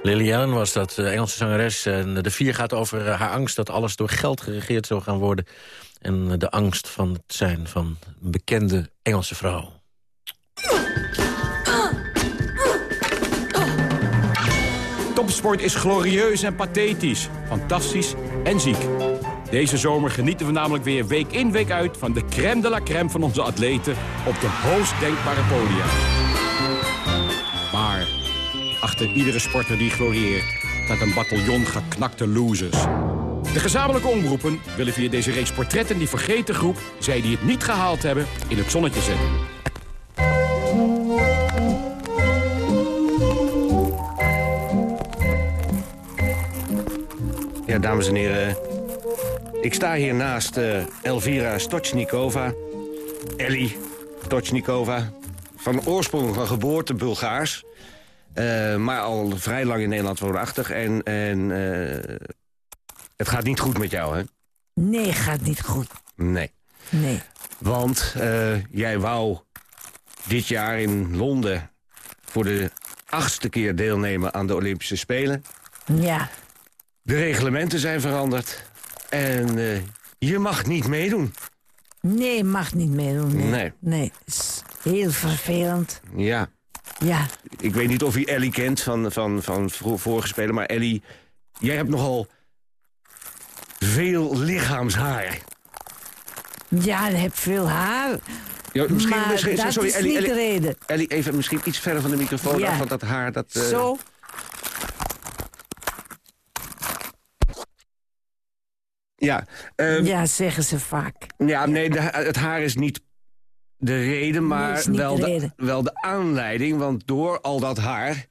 Lily Allen was dat, de Engelse zangeres. En de vier gaat over eh, haar angst dat alles door geld geregeerd zou gaan worden. En eh, de angst van het zijn van een bekende Engelse vrouw. Topsport is glorieus en pathetisch, fantastisch en ziek. Deze zomer genieten we namelijk weer week in week uit... van de crème de la crème van onze atleten op de hoogst denkbare podia. Iedere sporter die glorieert... staat een bataljon geknakte losers. De gezamenlijke omroepen willen via deze reeks portretten... die vergeten groep, zij die het niet gehaald hebben, in het zonnetje zetten. Ja, dames en heren. Ik sta hier naast eh, Elvira Stochnikova. Ellie Stochnikova. Van oorsprong van geboorte Bulgaars. Eh, maar al vrij lang in Nederland woonachtig. En, en eh, het gaat niet goed met jou, hè? Nee, gaat niet goed. Nee. Nee. Want eh, jij wou dit jaar in Londen voor de achtste keer deelnemen aan de Olympische Spelen. Ja. De reglementen zijn veranderd. En je mag niet meedoen. Nee, mag niet meedoen. Nee. Nee. Nee, is heel vervelend. Ja. Ja. Ik weet niet of u Ellie kent van, van, van vorige spelen, maar Ellie, jij hebt nogal veel lichaamshaar. Ja, ik heb veel haar. Ja, misschien, maar misschien, dat sorry, is Ellie, niet de Ellie, reden. Ellie, even misschien iets verder van de microfoon Ja. af, want dat haar, dat... eh, Zo. Ja, ehm, Ja, zeggen ze vaak. ja, nee, de- het haar is niet de reden, maar wel, de reden. wel de aanleiding. Want door al dat haar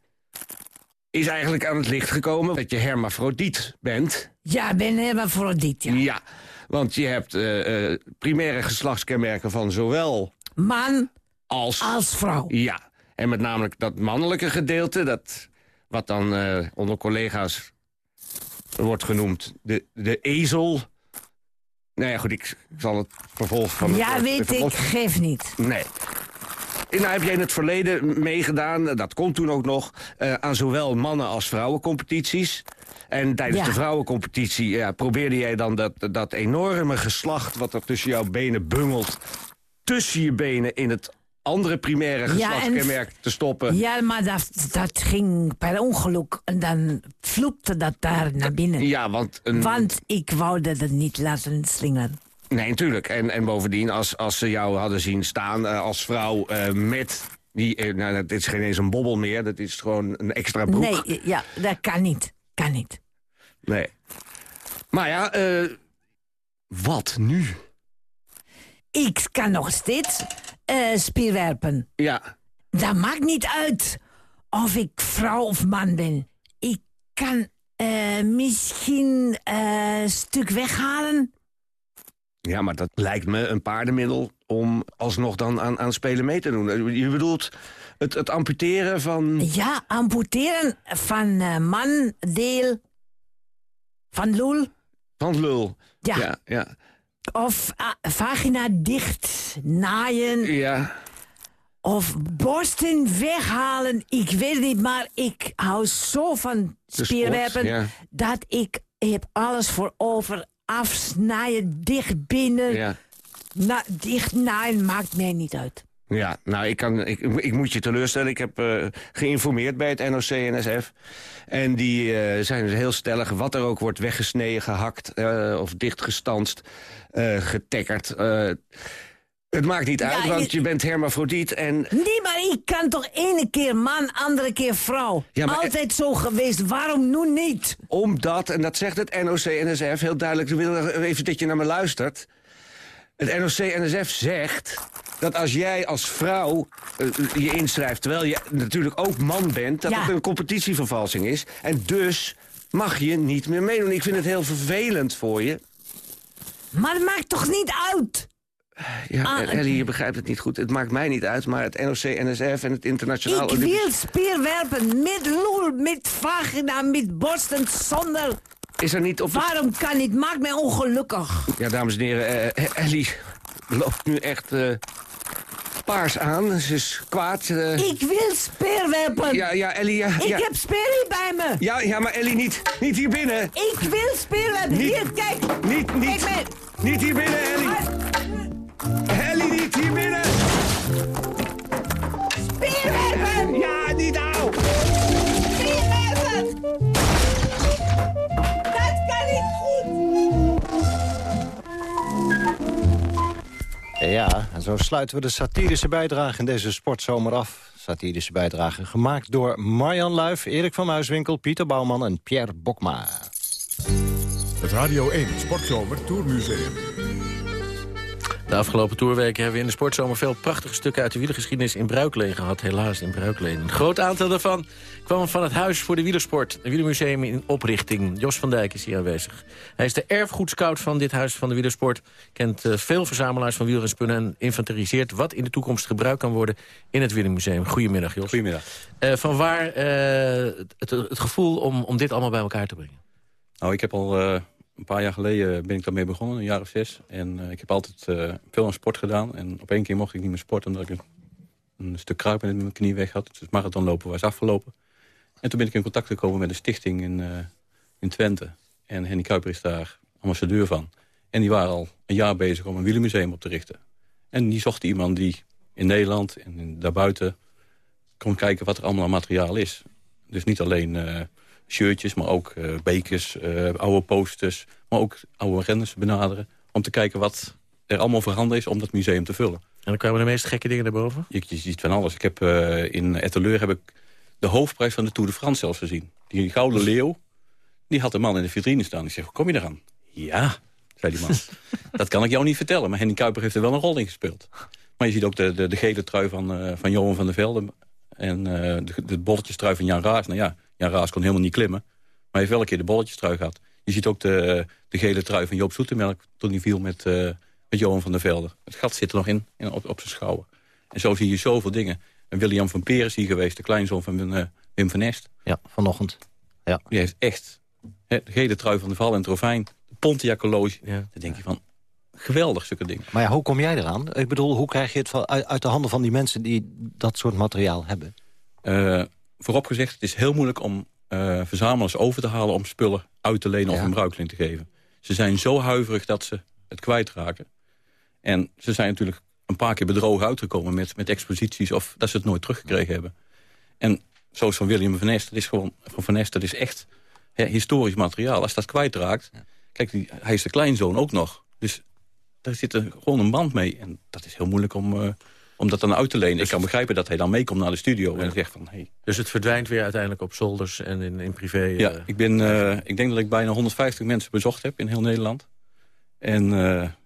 is eigenlijk aan het licht gekomen dat je hermafrodiet bent. Ja, ik ben hermafrodiet, ja. Ja, want je hebt eh, eh, primaire geslachtskenmerken van zowel Man als... als vrouw. Ja, en met namelijk dat mannelijke gedeelte, dat, wat dan eh, onder collega's wordt genoemd de, de ezel. Nou ja, goed, ik, zal het vervolg van... het- Ja, het weet ik, geef niet. Nee. Nou heb jij in het verleden meegedaan, dat kon toen ook nog... eh, aan zowel mannen- als vrouwencompetities. En tijdens Ja. de vrouwencompetitie ja, probeerde jij dan dat, dat enorme geslacht... wat er tussen jouw benen bungelt, tussen je benen in het andere primaire Ja, geslachtskenmerk te stoppen. Ja, maar dat, dat ging per ongeluk. En dan vloepte dat daar naar binnen. Ja, want... Een... Want ik wou dat het niet laten slingeren. Nee, natuurlijk. En, en bovendien, als, als ze jou hadden zien staan eh, als vrouw eh, met... Die, eh, nou, dat is geen eens een bobbel meer, dat is gewoon een extra broek. Nee, ja, dat kan niet. Kan niet. Nee. Maar ja, wat nu? Ik kan nog steeds eh spierwerpen. Ja, Dat maakt niet uit of ik vrouw of man ben. Ik kan eh, misschien eh, een stuk weghalen. ja, maar dat lijkt me een paardenmiddel om alsnog dan aan, aan spelen mee te doen. Eh, Je bedoelt het, het amputeren van... Ja, amputeren van eh, mandeel, van lul Van lul. Ja. Ja, ja. Of ah, vagina dicht naaien ja. of borsten weghalen. Ik weet niet, maar ik hou zo van spierwerpen ja. dat ik heb alles voor over. Afsnijden, dicht binnen, Ja. na, dicht naaien, maakt mij niet uit. Ja, nou, ik, kan, ik, ik moet je teleurstellen. Ik heb eh, geïnformeerd bij het NOC-NSF. En die eh, zijn heel stellig. Wat er ook wordt weggesneden, gehakt eh, of dichtgestanst, eh getekkerd. eh, het maakt niet Ja, uit, want je- je bent hermafrodiet en... Nee, maar ik kan toch ene keer man, andere keer vrouw. Ja, maar- Altijd zo geweest, waarom nu niet? Omdat, en dat zegt het NOC-NSF heel duidelijk... ik wil even dat je naar me luistert. Het NOC-NSF zegt dat als jij als vrouw eh, je inschrijft... terwijl je natuurlijk ook man bent, dat Ja. het een competitievervalsing is. En dus mag je niet meer meedoen. Ik vind het heel vervelend voor je. Maar het maakt toch niet uit? Ja, Ah, Ellie, je begrijpt het niet goed. Het maakt mij niet uit, maar het NOC-NSF en het internationaal... Ik Olympisch- wil spierwerpen met lul, met vagina, met borsten, zonder... Is er niet op Waarom kan niet? Maakt mij ongelukkig. Ja, dames en heren, eh, Ellie loopt nu echt eh, paars aan. Ze is kwaad. eh. Ik wil speerwerpen. Ja, ja, Ellie, ja, Ik ja. heb speer bij me. Ja, ja, maar Ellie, niet, niet hier binnen. Ik wil speerwerpen. Niet- Hier, kijk. Niet, niet, Kijk. Niet hier binnen, Ellie. Ellie, niet hier binnen. Speerwerpen. Ja, niet nou. Speerwerpen. Dat kan niet goed. Ja, en zo sluiten we de satirische bijdrage in deze sportzomer af. Satirische bijdrage gemaakt door Marjan Luif, Erik van Muiswinkel, Pieter Bouwman en Pierre Bokma. Het Radio 1 Sportzomer Tourmuseum. De afgelopen toerweken hebben we in de sportzomer veel prachtige stukken uit de wielergeschiedenis in Bruikleen gehad. Helaas in Bruikleen. Een groot aantal daarvan kwam van het Huis voor de Wielersport. Een wielermuseum in oprichting. Jos van Dijk is hier aanwezig. Hij is de erfgoedscout van dit Huis van de Wielersport. Kent eh, veel verzamelaars van wielrenspunnen en inventariseert wat in de toekomst gebruikt kan worden in het wielermuseum. Goedemiddag Jos. Goedemiddag. Eh, van waar eh, het, het gevoel om, om dit allemaal bij elkaar te brengen? Nou, ik heb al eh, een paar jaar geleden ben ik daarmee begonnen, een jaar of zes. En ik heb altijd veel aan sport gedaan. En op één keer mocht ik niet meer sporten omdat ik een, stuk kruip in mijn knie weg had. Dus het marathonlopen was afgelopen. En toen ben ik in contact gekomen met een stichting in, in Twente. En Henny Kuiper is daar ambassadeur van. En die waren al een jaar bezig om een wielermuseum op te richten. En die zochten iemand die in Nederland en daarbuiten kon kijken wat er allemaal aan materiaal is. Dus niet alleen shirtjes, maar ook uh, bekers, uh, oude posters... maar ook oude renners benaderen... om te kijken wat er allemaal voorhanden is om dat museum te vullen. En dan kwamen de meest gekke dingen naar boven? Je, je ziet van alles. Ik heb, in Etteleur heb ik de hoofdprijs van de Tour de France zelfs gezien. Die gouden leeuw, die had een man in de vitrine staan. Ik zeg, hoe kom je eraan? Ja, zei die man. dat kan ik jou niet vertellen, maar Henny Kuiper heeft er wel een rol in gespeeld. Maar je ziet ook de, de, de gele trui van, uh, van Johan van der Velde... en uh, de, de bolletjestrui van Jan Raas. Nou ja, Jan Raas kon helemaal niet klimmen. Maar hij heeft wel een keer de bolletjestrui gehad. Je ziet ook de, de gele trui van Joop Zoetemelk... toen hij viel met, uh, met Johan van der Velde. Het gat zit er nog in, in op, op zijn schouder. En zo zie je zoveel dingen. En William van Peer is hier geweest, de kleinzoon van Wim van Nest. Ja, vanochtend. Ja. Die heeft echt de gele trui van de Val en Trofijn. De Pontiac horloge. Ja. Dan denk je van, geweldig zulke dingen. Maar ja, hoe kom jij eraan? Ik bedoel, hoe krijg je het van, uit, uit de handen van die mensen die dat soort materiaal hebben? Uh, voorop gezegd, het is heel moeilijk om uh, verzamelaars over te halen... om spullen uit te lenen of een bruikling te geven. Ze zijn zo huiverig dat ze het kwijtraken. En ze zijn natuurlijk een paar keer bedrogen uitgekomen met, met exposities... of dat ze het nooit teruggekregen hebben. En zoals van William van Nest, dat is gewoon van Van Nest, dat is echt historisch materiaal. Als dat kwijtraakt, kijk, die, hij is de kleinzoon ook nog. Dus daar zit er gewoon een band mee. En dat is heel moeilijk om, uh, om dat dan uit te lenen. ik kan begrijpen dat hij dan meekomt naar de studio en zegt van... Hey. Dus het verdwijnt weer uiteindelijk op zolders en in, in privé? Ja, uh, ik, ben, uh, ik denk dat ik bijna 150 mensen bezocht heb in heel Nederland. En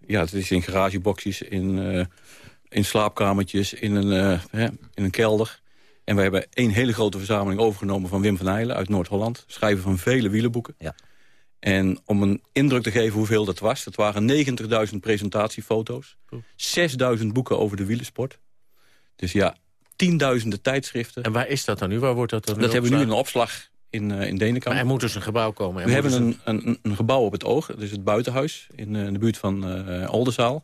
ja, het is in garageboxjes, in, in slaapkamertjes, in een, in een kelder. En we hebben één hele grote verzameling overgenomen van Wim van Heijlen uit Noord-Holland. Schrijver van vele wielenboeken. Ja. En om een indruk te geven hoeveel dat was... dat waren 90.000 presentatiefoto's. 6.000 boeken over de wielersport. Dus ja, tienduizenden tijdschriften. En waar is dat dan nu? Waar wordt dat dan Dat hebben we nu in een opslag in, uh, in Denenkamp. Maar er moet dus een gebouw komen. Er we hebben een, een, een, gebouw op het oog. Dat is het buitenhuis in, uh, in de buurt van uh, Oldenzaal.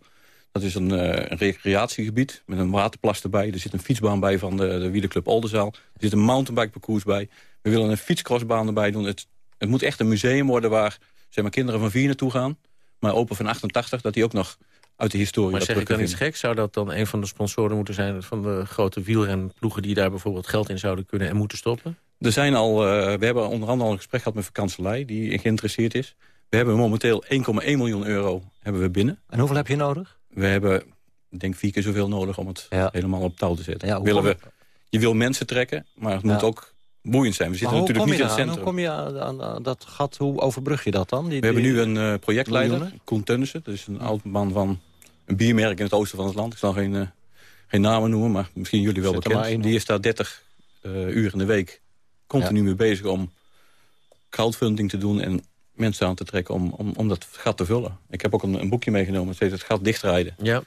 Dat is een, een, recreatiegebied met een waterplas erbij. Er zit een fietsbaan bij van de, de wielerclub Oldenzaal. Er zit een mountainbikeparcours bij. We willen een fietscrossbaan erbij doen. Het, het moet echt een museum worden waar zeg maar, kinderen van vier naartoe gaan. Maar open van 88, dat die ook nog uit de historie... Maar zeg ik dan iets gek? Zou dat dan een van de sponsoren moeten zijn... van de grote wielrenploegen die daar bijvoorbeeld geld in zouden kunnen en moeten stoppen? Er zijn al, uh, we hebben onder andere al een gesprek gehad met vakantielei... die geïnteresseerd is. We hebben momenteel 1,1 miljoen euro hebben we binnen. En hoeveel heb je nodig? We hebben, ik denk, vier keer zoveel nodig om het ja. helemaal op touw te zetten. Ja, Willen we, je wil mensen trekken, maar het moet ook boeiend zijn. We zitten natuurlijk niet in het centrum. Hoe kom je aan, dat gat? Hoe overbrug je dat dan? Die, we hebben nu een uh, projectleider, Koen Teunissen. Dat is een oud man van een biermerk in het oosten van het land. Ik zal geen, uh, geen namen noemen, maar misschien jullie wel bekend. Die is daar 30 uh, uur in de week continu ja. mee bezig om crowdfunding te doen... en mensen aan te trekken om, om, om dat gat te vullen. Ik heb ook een, een boekje meegenomen, dat heet het gat dichtrijden. Ja.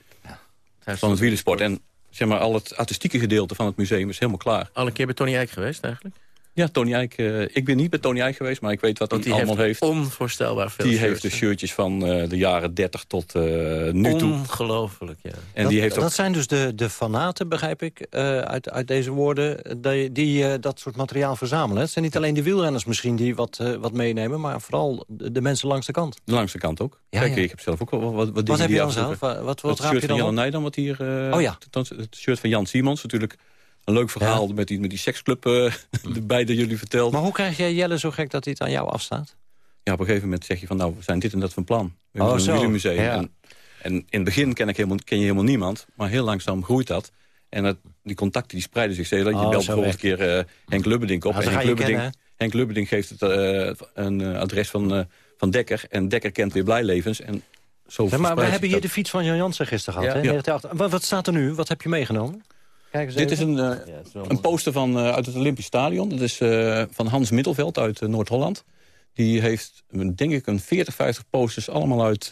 Van het wielersport. En zeg maar, al het artistieke gedeelte van het museum is helemaal klaar. Al een keer bij Tony Eijk geweest eigenlijk? Ja, Tony Eijk. Uh, ik ben niet bij Tony Eijk geweest, maar ik weet wat hij allemaal heeft. onvoorstelbaar veel Die heeft de shirtjes van uh, de jaren 30 tot uh, nu toe. Ongelooflijk, ja. En dat, die heeft ook... dat zijn dus de, de fanaten, begrijp ik, uit, uit deze woorden... die, die dat soort materiaal verzamelen. Het zijn niet alleen de wielrenners misschien die wat, wat meenemen... maar vooral de, de, mensen langs de kant. De langs de kant ook. Ja, Kijk, ja. ik heb zelf ook wat, wat, wat, wat heb je dan zelf? Wat, wat, wat het shirt van Jan Nijdan, wat hier... oh ja. Het shirt van Jan Simons, natuurlijk een leuk verhaal ja. met, die, met die seksclub uh, erbij dat jullie verteld. Maar hoe krijg jij Jelle zo gek dat hij het aan jou afstaat? Ja, op een gegeven moment zeg je van nou, we zijn dit en dat van plan. We hebben oh, een. Ja. En, en, in het begin ken, ik helemaal, ken je helemaal niemand, maar heel langzaam groeit dat. En het, die contacten die spreiden zich steeds. Oh, je belt bijvoorbeeld een keer uh, Henk Lubberdink op. Nou, Henk, Lubberdink, Henk Lubberdink geeft het uh, een adres van, van Dekker. En Dekker kent weer Blijlevens. En zo ja, maar we hebben hier de fiets van Jan Jansen gisteren gehad. Ja. Hè? Wat staat er nu? Wat heb je meegenomen? Dit is een, uh, een poster van, uh, uit het Olympisch Stadion. Dat is uh, van Hans Middelveld uit Noord-Holland. Die heeft, denk ik, een 40, 50 posters allemaal uit,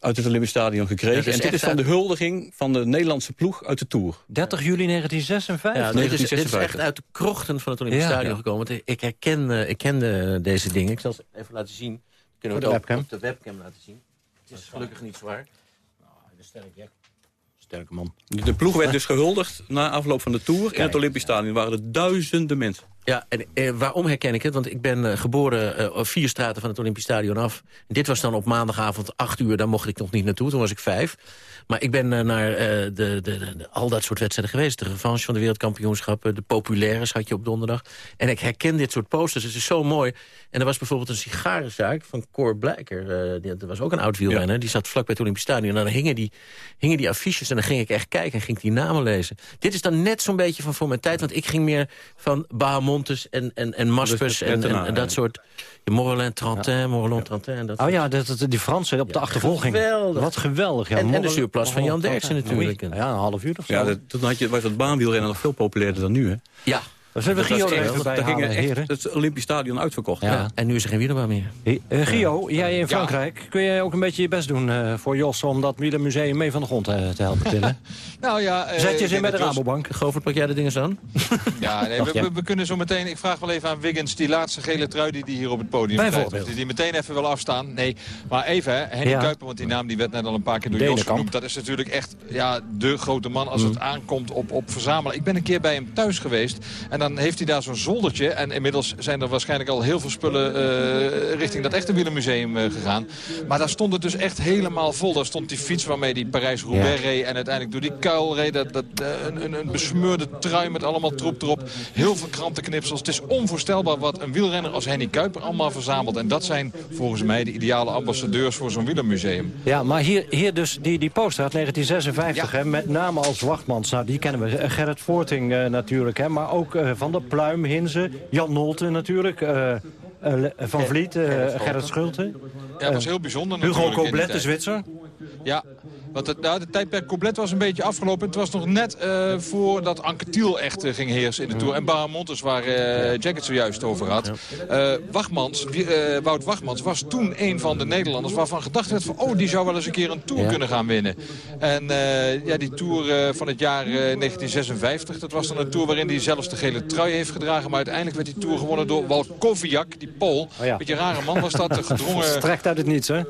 uit het Olympisch Stadion gekregen. en dit is van de huldiging van de Nederlandse ploeg uit de Tour. 30 juli 1956? Ja, dit is, is, echt uit de krochten van het Olympisch ja, Stadion gekomen. Ik herken, ik ken deze dingen. Ik zal het even laten zien Kunnen we Voor het de ook webcam. op de webcam laten zien. Het is gelukkig niet zwaar. Sterke man. De ploeg werd dus gehuldigd na afloop van de Tour in het Olympisch Stadion. waren er duizenden mensen. Ja, en eh, waarom herken ik het? Want ik ben eh, geboren eh, vier straten van het Olympisch Stadion af. dit was dan op maandagavond acht uur, daar mocht ik nog niet naartoe. Toen was ik vijf. Maar ik ben eh, naar de, de, de- al dat soort wedstrijden geweest. De revanche van de wereldkampioenschappen, de populaires had je op donderdag. En ik herken dit soort posters, het is zo mooi. En er was bijvoorbeeld een sigarenzaak van Cor Blijker. die, dat was ook een oud wielrenner. Die zat vlak bij het Olympisch Stadion. En dan hingen die, hingen die affiches en dan ging ik echt kijken en ging ik die namen lezen. Dit is dan net zo'n beetje van voor mijn tijd. Want ik ging meer van Bahamontes en, en, en Maspers en, en, en dat soort... Je Morelin Trentin, Morelin Trentin. En dat Oh ja, dat, dat- die Fransen op de achtervolging. geweldig. Wat geweldig. Ja. En- en de zuurplas van Jan Derksen natuurlijk. Ja, een half uur of zo. Ja, dat, toen had je, was dat baanwielrennen nog veel populairder dan nu. Hè? Ja. We zullen Dat Gio was echt- even bij Daar ging halen, echt heren. het Olympisch Stadion uitverkocht. Ja. En nu is er geen wielerbaan meer. Eh, Gio, jij in Frankrijk, kun jij ook een beetje je best doen eh, voor Jos... om dat wielermuseum mee van de grond eh, te helpen tillen? Nou ja, eh, Zet je ze in bij de Jos- Rabobank. Govert, pak jij de dingen aan? Ja, nee, Ach, we, ja. we- we kunnen zo meteen... Ik vraag wel even aan Wiggins, die laatste gele trui die die hier op het podium krijgt. Bijvoorbeeld. Die, die meteen even wil afstaan. Nee, maar even, hè, Henny Ja. Kuiper, want die naam die werd net al een paar keer door Jos genoemd. Dat is natuurlijk echt ja, de grote man als Mm. het aankomt op, op verzamelen. Ik ben een keer bij hem thuis geweest en dan heeft hij daar zo'n zoldertje. En inmiddels zijn er waarschijnlijk al heel veel spullen eh, richting dat echte wielermuseum eh, gegaan. Maar daar stond het dus echt helemaal vol. Daar stond die fiets waarmee die Parijs-Roubaix Ja. reed en uiteindelijk door die kuil reed. Dat, dat, eh, een, een, een besmeurde trui met allemaal troep erop. Heel veel krantenknipsels. Het is onvoorstelbaar wat een wielrenner als Henny Kuiper allemaal verzamelt. En dat zijn volgens mij de ideale ambassadeurs voor zo'n wielermuseum. Ja, maar hier, hier dus die, die poster uit 1956, hè, met name als Wachtmans. Nou, die kennen we. Gerrit Voorting natuurlijk, hè, maar ook Van der Pluim, Hinze, Jan Nolte natuurlijk... eh, eh, van Vliet, eh, Gerrit Schulte. Ja, dat was heel bijzonder Hugo Koblet, de. Zwitser. Ja, want het, nou, de tijdperk Koblet was een beetje afgelopen. Het was nog net eh voordat Anke Thiel echt eh, ging heersen in de Tour. En Baramontes, waar eh Jack het zojuist over had. Wachmans, Wout Wachmans was toen een van de Nederlanders... waarvan gedacht werd van, oh, die zou wel eens een keer een Tour Ja. kunnen gaan winnen. En ja, die Tour van het jaar eh, 1956, dat was dan een Tour waarin hij zelfs de gele trui heeft gedragen. Maar uiteindelijk werd die Tour gewonnen door Wout Koviak, die Pool. Oh ja. Beetje een rare man was dat, gedrongen... Volstrekt uit het niets, hè?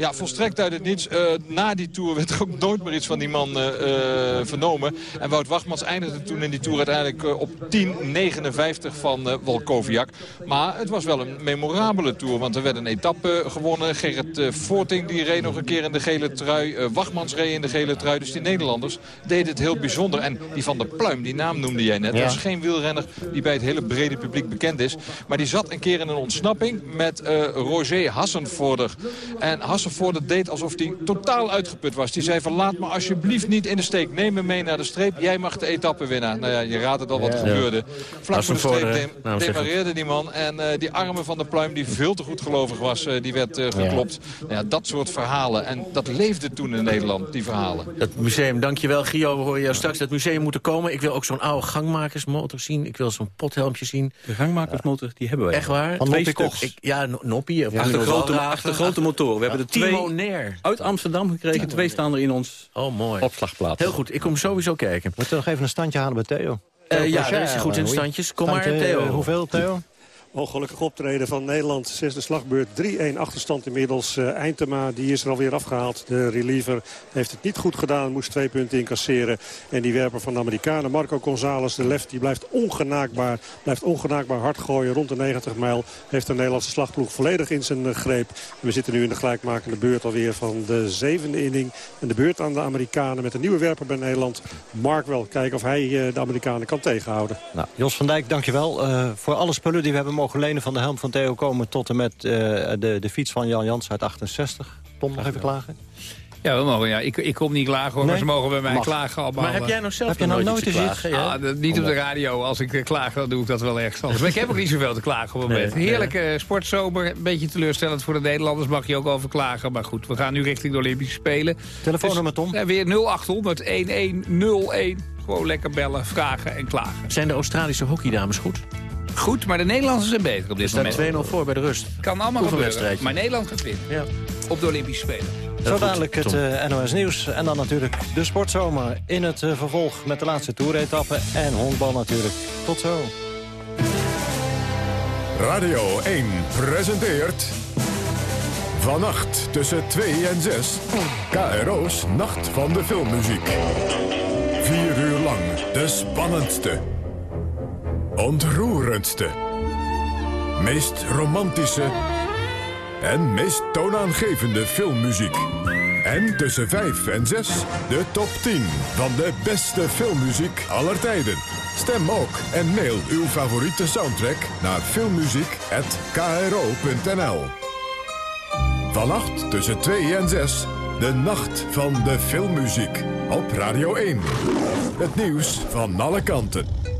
Ja, volstrekt uit het niets. Eh, na die Tour werd er ook nooit meer iets van die man eh, eh, vernomen. En Wout Wachtmans eindigde toen in die Tour uiteindelijk op 10.59 van eh Walkoviak. Maar het was wel een memorabele Tour, want er werd een etappe gewonnen. Gerrit Voorting die reed nog een keer in de gele trui. Wachtmans reed in de gele trui. Dus die Nederlanders deden het heel bijzonder. En die van der Pluim, die naam noemde jij net. Ja. Dat is geen wielrenner die bij het hele brede publiek bekend is. Maar die zat een keer in een ontsnapping met Roger Hassenvorder. En Hassenvorder deed alsof hij totaal uitgeput was. Die zei van laat me alsjeblieft niet in de steek. Neem me mee naar de streep. Jij mag de etappe winnen. Nou ja, je raadt het al wat er Ja. gebeurde. Vlak voor de streep nou, zeg het. demareerde die man. En eh, die armen van de pluim die veel te goed gelovig was, eh, die werd eh, geklopt. Nou ja, dat soort verhalen. En dat leefde toen in Nederland, die verhalen. Dat museum, dankjewel Gio, we horen jou straks. Dat museum moet er komen. Ik wil ook zo'n oude gangmakersmotor zien. Ik wil zo'n pothelmpje zien. De gangmakersmotor, die hebben wij. Echt waar? Van Twee stuks. Ik- Ja, no- Noppie. Of Achter Arno grote, grote motoren. We hebben twee Timonair. uit Amsterdam gekregen. Twee staan er in ons Oh, mooi. opslagplaats. Heel goed, ik kom sowieso kijken. Moeten we nog even een standje halen bij Theo? Eh, ja, daar is hij goed in standjes. Kom maar, Theo. eh, hoeveel, Theo? Ongelukkig optreden van Nederland. Zesde slagbeurt. 3-1 achterstand inmiddels. Eh, Eindema die is er alweer afgehaald. De reliever heeft het niet goed gedaan. Moest twee punten incasseren. En die werper van de Amerikanen, Marco Gonzalez, de left, die blijft ongenaakbaar. Blijft ongenaakbaar hard gooien. Rond de 90 mijl heeft de Nederlandse slagploeg volledig in zijn eh, greep. We zitten nu in de gelijkmakende beurt alweer van de zevende inning. En de beurt aan de Amerikanen met een nieuwe werper bij Nederland. Mark wel kijken of hij eh, de Amerikanen kan tegenhouden. Nou, Jos van Dijk, dankjewel uh, voor alle spullen die we hebben mogen lenen van de helm van Theo komen... tot en met uh, de, de fiets van Jan Jans uit 68. Tom, nog even klagen? Ja, we mogen, ja. Ik, ik kom niet klagen hoor, nee? maar ze mogen bij mij Mag. klagen. Allemaal. Maar heb jij nog zelf heb je nooit iets te klagen? Ja? Ah, niet op de radio. Als ik uh, klaag, dan doe ik dat wel ergens anders. Maar ik heb ook niet zoveel te klagen op het moment. Nee, Heerlijke nee. sportzomer. Een beetje teleurstellend voor de Nederlanders. Mag je ook over klagen. Maar goed, we gaan nu richting de Olympische Spelen. Telefoonnummer, Tom? Dus, weer 0800 1101. Gewoon lekker bellen, vragen en klagen. Zijn de Australische hockeydames goed? Goed, maar de Nederlanders zijn beter op dit moment. Er staat 2-0 voor bij de rust. Kan allemaal gebeuren. Maar Nederland gaat winnen. Ja. Op de Olympische Spelen. Zo dadelijk het uh, NOS Nieuws. En dan natuurlijk de sportzomer in het uh, vervolg met de laatste toeretappe. En honkbal natuurlijk. Tot zo. Radio 1 presenteert... Vannacht tussen 2 en 6. KRO's Nacht van de Filmmuziek. Vier uur lang de spannendste. Ontroerendste. Meest romantische. En meest toonaangevende filmmuziek. En tussen 5 en 6 de top 10 van de beste filmmuziek aller tijden. Stem ook en mail uw favoriete soundtrack naar filmmuziek.kro.nl Vannacht tussen 2 en 6, de nacht van de filmmuziek. Op Radio 1. Het nieuws van alle kanten.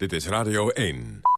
Dit is Radio 1.